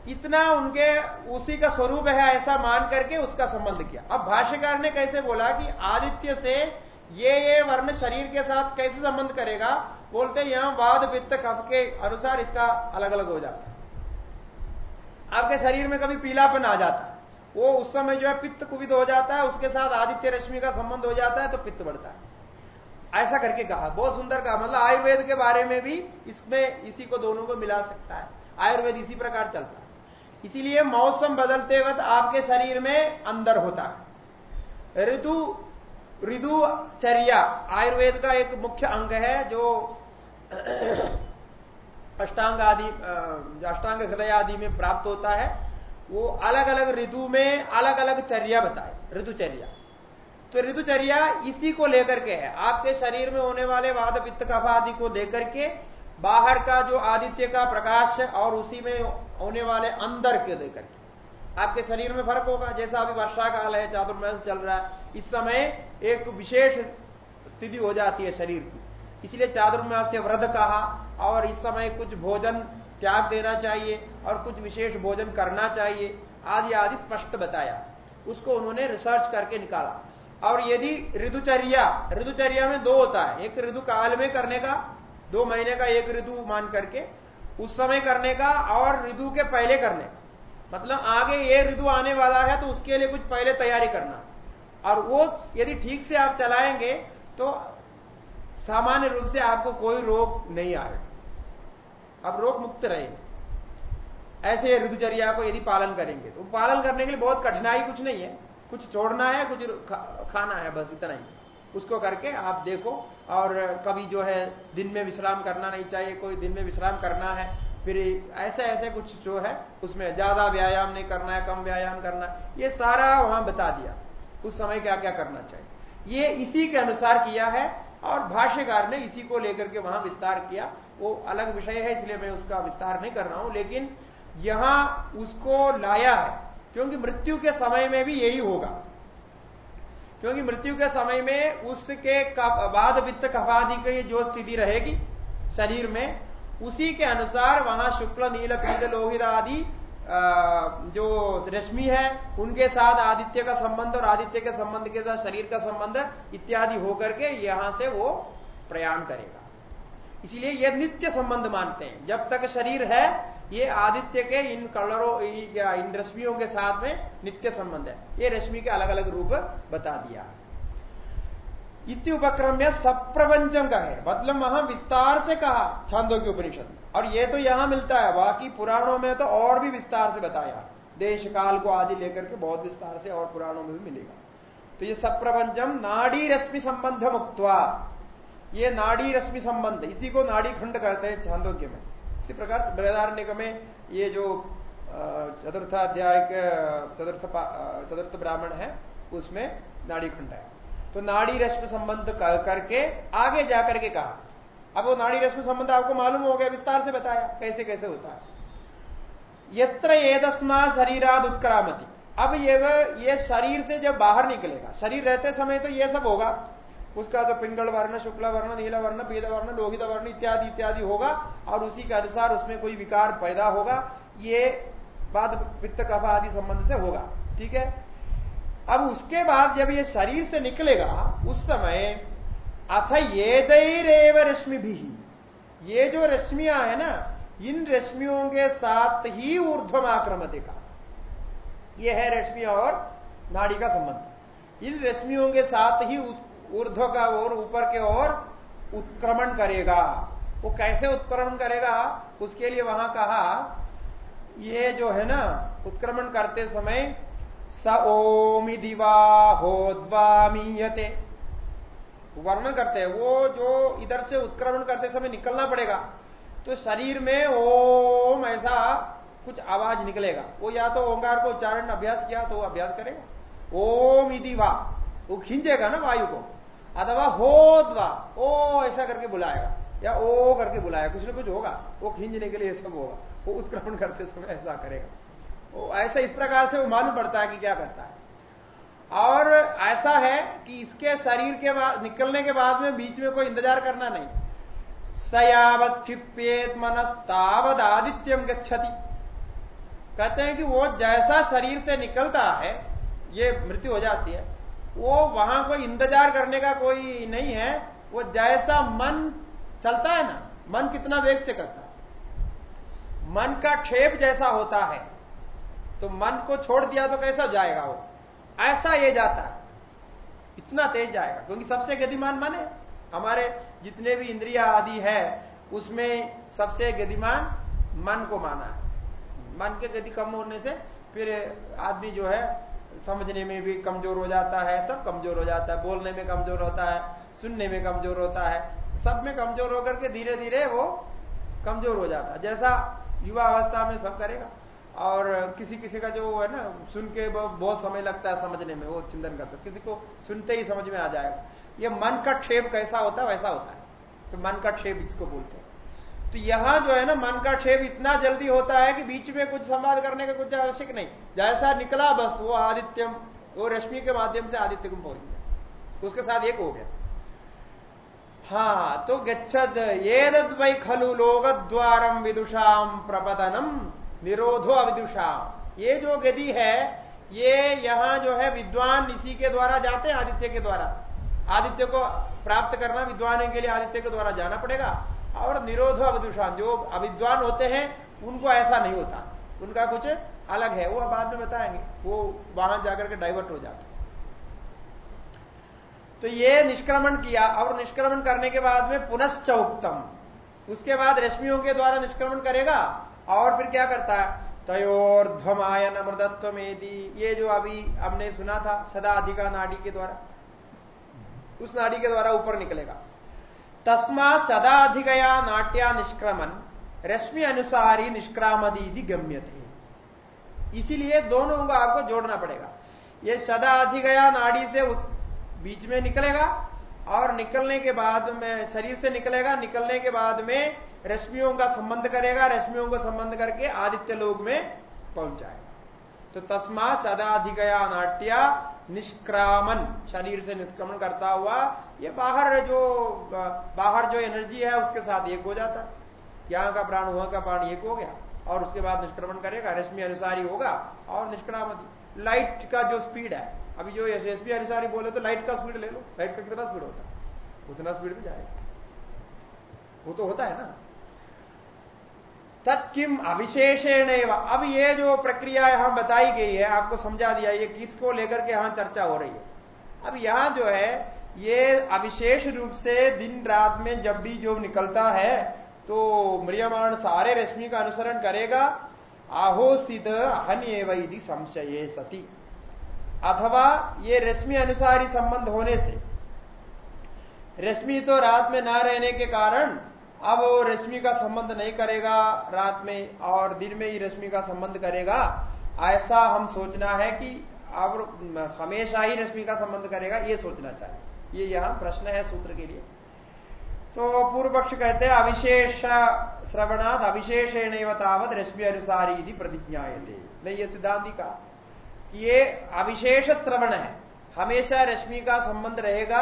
इतना उनके, उसी का स्वरूप है ऐसा मान करके उसका संबंध किया। अब भाष्यकार ने कैसे बोला कि आदित्य से ये ये वर्ण शरीर के साथ कैसे संबंध करेगा? बोलते यहाँ वाद, वित्त, कफ के अनुसार इसका अलग अलग हो जाता है। आपके शरीर में कभी पीलापन आ जाता है। वो उस समय जो है पित्त कुवित हो जाता है, उसके साथ आदित्य रश्मि का संबंध हो जाता है तो पित्त बढ़ता है। ऐसा करके कहा। बहुत सुंदर कहा। मतलब आयुर्वेद के बारे में भी इसमें इसी को दोनों को मिला सकता है। आयुर्वेद इसी प्रकार चलता है। इसीलिए मौसम बदलते वक्त आपके शरीर में अंदर होता है। ऋतु, ऋतुचर्या आयुर्वेद का एक मुख्य अंग है जो अष्टांग आदि अष्टांग हृदय आदि में प्राप्त होता है। वो अलग अलग ऋतु में अलग अलग चर्या बताए। ऋतुचर्या। तो ऋतुचर्या इसी को लेकर के है। आपके शरीर में होने वाले वाद पित्त कफ आदि को लेकर के बाहर का जो आदित्य का प्रकाश है और उसी में होने वाले अंदर के लेकर के। आपके शरीर में फ़र्क होगा। जैसा अभी वर्षा काल है, चातुर्मास चल रहा है, इस समय एक विशेष स्थिति हो जाती है शरीर की। इसलिए चातुर्मास से व्रत कहा और इस समय कुछ भोजन त्याग देना चाहिए और कुछ विशेष भोजन करना चाहिए। आदि आदि स्पष्ट बताया। उसको उन्होंने रिसर्च करके निकाला। और यदि ऋतुचर्या ऋतुचर्या में दो होता है, एक ऋतु काल में करने का, दो महीने का एक ऋतु मान करके, उस समय करने का और ऋतु के पहले करने का। मतलब आगे ये ऋतु आने वाला है तो उसके लिए कुछ पहले तैयारी करना। और वो यदि ठीक से आप चलाएँगे तो सामान्य रूप से आपको कोई रोग नहीं आएगा। अब रोग मुक्त रहेंगे। ऐसे ऋतुचर्या को यदि पालन करेंगे तो पालन करने के लिए बहुत कठिनाई कुछ नहीं है। कुछ छोड़ना है, कुछ खाना है, बस इतना ही। उसको करके आप देखो, और कभी जो है दिन में विश्राम करना नहीं चाहिए, कोई दिन में विश्राम करना है, फिर ऐसे ऐसे कुछ जो है, उसमें ज़्यादा व्यायाम नहीं करना है, कम व्यायाम करना ये सारा वहाँ बता दिया। उस समय क्या क्या करना चाहिए। ये इसी के अनुसार किया है, और भाष्यकार ने इसी को लेकर के वहाँ विस्तार किया। वो अलग विषय है, इसलिए मैं उसका विस्तार नहीं कर रहा हूँ, लेकिन यहाँ उसको लाया है। क्योंकि मृत्यु के समय में भी यही होगा। क्योंकि मृत्यु के समय में उसके बाद वित्त कफादि की जो स्थिति रहेगी शरीर में, उसी के अनुसार वहाँ शुक्ल, नील पील लोहित आदि जो रश्मि है, उनके साथ आदित्य का संबंध और आदित्य के संबंध के साथ शरीर का संबंध इत्यादि होकर के यहाँ से वो प्रयाण करेगा। इसीलिए यह नित्य संबंध मानते हैं। जब तक शरीर है ये आदित्य के इन कलरों इन रश्मियों के साथ में नित्य संबंध है। ये रश्मि के अलग अलग रूप बता दिया इति उपक्रम में सप्रपंचम का है मतलब वहाँ विस्तार से कहा छांदों के उपनिषद। और ये तो यहाँ मिलता है, बाकी पुराणों में तो और भी विस्तार से बताया। देश काल को आदि लेकर के बहुत विस्तार से और पुराणों में भी मिलेगा। तो ये सप्रपंचम नाड़ी रश्मि संबंध मुक्तवा ये नाड़ी रश्मि संबंध, इसी को नाड़ी खंड कहते हैं छांदोग्य में। इसी प्रकार बृहदारण्य में ये जो चतुर्थाध्याय चतुर्थ चतुर्थ ब्राह्मण है, उसमें नाड़ी खंड है। तो नाड़ी रश्म संबंध करके आगे जाकर के कहा। अब वो नाड़ी रश्म संबंध आपको मालूम हो गया, विस्तार से बताया, कैसे कैसे होता है। यत्र एदस्मा शरीराद उत्क्रामति। अब ये ये शरीर से जब बाहर निकलेगा, शरीर रहते समय तो ये सब होगा। उसका तो पिंगल वर्ण, शुक्ल वर्ण, नील वर्ण पील वर्ण, लोहित वर्ण इत्यादि इत्यादि होगा, और उसी के अनुसार उसमें कोई विकार पैदा होगा, ये बाद वित्त कफ आदि संबंध से होगा, ठीक है? अब उसके बाद जब ये शरीर से निकलेगा, उस समय अथ ये दैरेव रश्मि भी ये जो रश्मियाँ है ना, इन रश्मियों के साथ ही ऊर्ध्वम आक्रमते का। यह है रश्मि और नाड़ी का संबंध। इन रश्मियों के साथ ही ऊर्ध्व का और ऊपर के ओर उत्क्रमण करेगा। वो कैसे उत्क्रमण करेगा? उसके लिए वहाँ कहा, ये जो है ना, उत्क्रमण करते समय, स ओमि दिवा होद्वामीयते वर्णन करते हैं, वो जो इधर से उत्क्रमण करते समय निकलना पड़ेगा। तो शरीर में ओम ऐसा कुछ आवाज़ निकलेगा। वो या तो ओंकार को उच्चारण, अभ्यास किया तो अभ्यास करेगा। ओम इति वा वो खींचेगा ना वायु को। अथवा होद्वा ओ ऐसा करके बुलाएगा, या ओ करके बुलाएगा, कुछ ना कुछ होगा, वो खींचने के लिए सब होगा, वो उत्क्रमण करते समय ऐसा करेगा। वो ऐसा इस प्रकार से वो मालूम पड़ता है कि क्या करता है। और ऐसा है कि इसके शरीर के बाद, निकलने के बाद में बीच में कोई इंतज़ार करना नहीं। सयावत क्षिपेत मनस्तावत आदित्यम गच्छति। कहते हैं कि वो जैसा शरीर से निकलता है, ये मृत्यु हो जाती है। वो वहाँ कोई इंतज़ार करने का कोई नहीं है, वो जैसा मन चलता है ना, मन कितना वेग से करता है। मन का क्षेप जैसा होता है तो मन को छोड़ दिया तो कैसा जाएगा वो? ऐसा ये जाता है। इतना तेज जाएगा, क्योंकि सबसे गतिमान मन है। हमारे जितने भी इंद्रिया आदि है, उसमें सबसे गतिमान मन को माना है। मन के गति कम होने से फिर आदमी जो है समझने में भी कमज़ोर हो जाता है, सब कमज़ोर हो जाता है, बोलने में कमज़ोर होता है, सुनने में कमज़ोर होता है, सब में कमज़ोर होकर के धीरे धीरे वो कमज़ोर हो जाता है। जैसा युवा अवस्था में सब करेगा। और किसी किसी का जो है ना, सुन के बहुत समय लगता है समझने में, वो चिंतन करता है। किसी को सुनते ही समझ में आ जाएगा। ये मन का क्षेप कैसा होता है, वैसा होता है। तो मन का क्षेप इसको बोलते हैं। तो यहाँ जो है ना मन का क्षेप इतना जल्दी होता है कि बीच में कुछ संवाद करने का कुछ आवश्यक नहीं। जैसा निकला बस, वो आदित्यम, वो रश्मि के माध्यम से आदित्य को पहुँच गया। उसके साथ एक हो गया। हाँ तो गच्छद ये वै खलु लोक द्वारम विदुषाम प्रपतनम निरोधो अविदुषाम ये जो गति है, ये यहाँ जो है विद्वान इसी के द्वारा जाते हैं, आदित्य के द्वारा। आदित्य को प्राप्त करना, विद्वान के लिए आदित्य के द्वारा जाना पड़ेगा। और निरोध अविदुषाम जो अविद्वान होते हैं, उनको ऐसा नहीं होता। उनका कुछ अलग है, वो बाद में बताएँगे। वो वहाँ जाकर के डाइवर्ट हो जाता तो ये निष्क्रमण किया, और निष्क्रमण करने के बाद में पुनश्च उत्तम उसके बाद रश्मियों के द्वारा निष्क्रमण करेगा, और फिर क्या करता है? तयोर्धमायन अमृतत्व ये जो अभी हमने सुना था, सदा अधिका नाड़ी के द्वारा। उस नाड़ी के द्वारा ऊपर निकलेगा। तस्मा सदा अधिकया नाट्या निष्क्रमण रश्मि अनुसारी निष्क्रामदी गम्य थे इसीलिए दोनों को आपको जोड़ना पड़ेगा। ये सदा अधिकया नाड़ी से बीच में निकलेगा और निकलने के बाद में शरीर से निकलेगा। निकलने के बाद में रश्मियों का संबंध करेगा। रश्मियों का संबंध करके आदित्य लोग में पहुँच जाएगा तो तस्मा सदाधिकया नाट्या निष्क्रामन, शरीर से निष्क्रमण करता हुआ, ये बाहर जो बाहर जो एनर्जी है, उसके साथ एक हो जाता। यहाँ का प्राण, वहाँ का प्राण एक हो गया, और उसके बाद निष्क्रमण करेगा, रश्मि अनुसारी होगा, और निष्क्रामती। लाइट का जो स्पीड है, अभी जो एसएसपी अनुसारी बोले तो लाइट का स्पीड ले लो। लाइट का कितना स्पीड होता? है उतना स्पीड में जाएगा। वो तो होता है ना। तत्किम अविशेषेण अब ये जो प्रक्रिया यहाँ बताई गई है, आपको समझा दिया, ये किसको लेकर के यहाँ चर्चा हो रही है? अब यहाँ जो है, ये अविशेष रूप से दिन रात में जब भी जो निकलता है तो म्रियमाण सारे रश्मि का अनुसरण करेगा, आहो सिद्ध अहन एवं संशय सती। अथवा ये रश्मि अनुसारी संबंध होने से। रश्मि तो रात में ना रहने के कारण अब वो रश्मि का संबंध नहीं करेगा, रात में और दिन में ही रश्मि का संबंध करेगा। ऐसा हम सोचना है कि अब हमेशा ही रश्मि का संबंध करेगा, ये सोचना चाहिए। ये यहाँ प्रश्न है सूत्र के लिए। तो पूर्व पक्ष कहते हैं, अविशेष श्रवणाद अविशेषेण तावत रश्मि अनुसारी प्रतिज्ञा नहीं, ये सिद्धांति का ये अविशेष श्रवण है। हमेशा रश्मि का संबंध रहेगा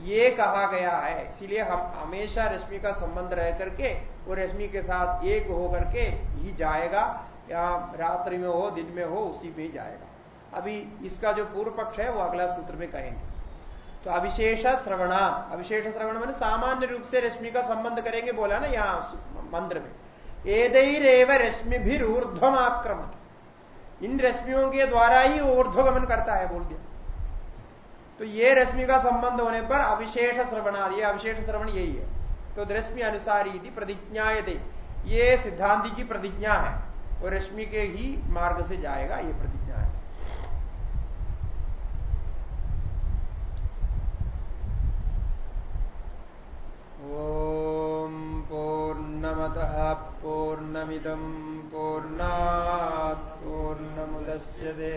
ये कहा गया है। इसीलिए हम हमेशा रश्मि का संबंध रह करके वो रश्मि के साथ एक होकर के ही जाएगा। या रात्रि में हो, दिन में हो, उसी में ही जाएगा। अभी इसका जो पूर्व पक्ष है, वो अगला सूत्र में कहेंगे। तो अविशेष श्रवणा, अविशेष श्रवण मैंने सामान्य रूप से रश्मि का संबंध करेंगे बोला ना यहाँ मंत्र में। एदैरेव रश्मि भी ऊर्ध्वम आक्रमण इन रश्मियों के द्वारा ही ऊर्ध्वगमन करता है बोल दिया। तो ये रश्मि का संबंध होने पर अविशेष श्रवणा, ये अविशेष श्रवण यही है। तो रश्मि अनुसार यदि प्रतिज्ञा दे ये सिद्धांति की प्रतिज्ञा है। वो रश्मि के ही मार्ग से जाएगा, ये प्रतिज्ञा है। ओम पूर्णमत पूर्णमिदम पूर्णात् पूर्णमुदश्यते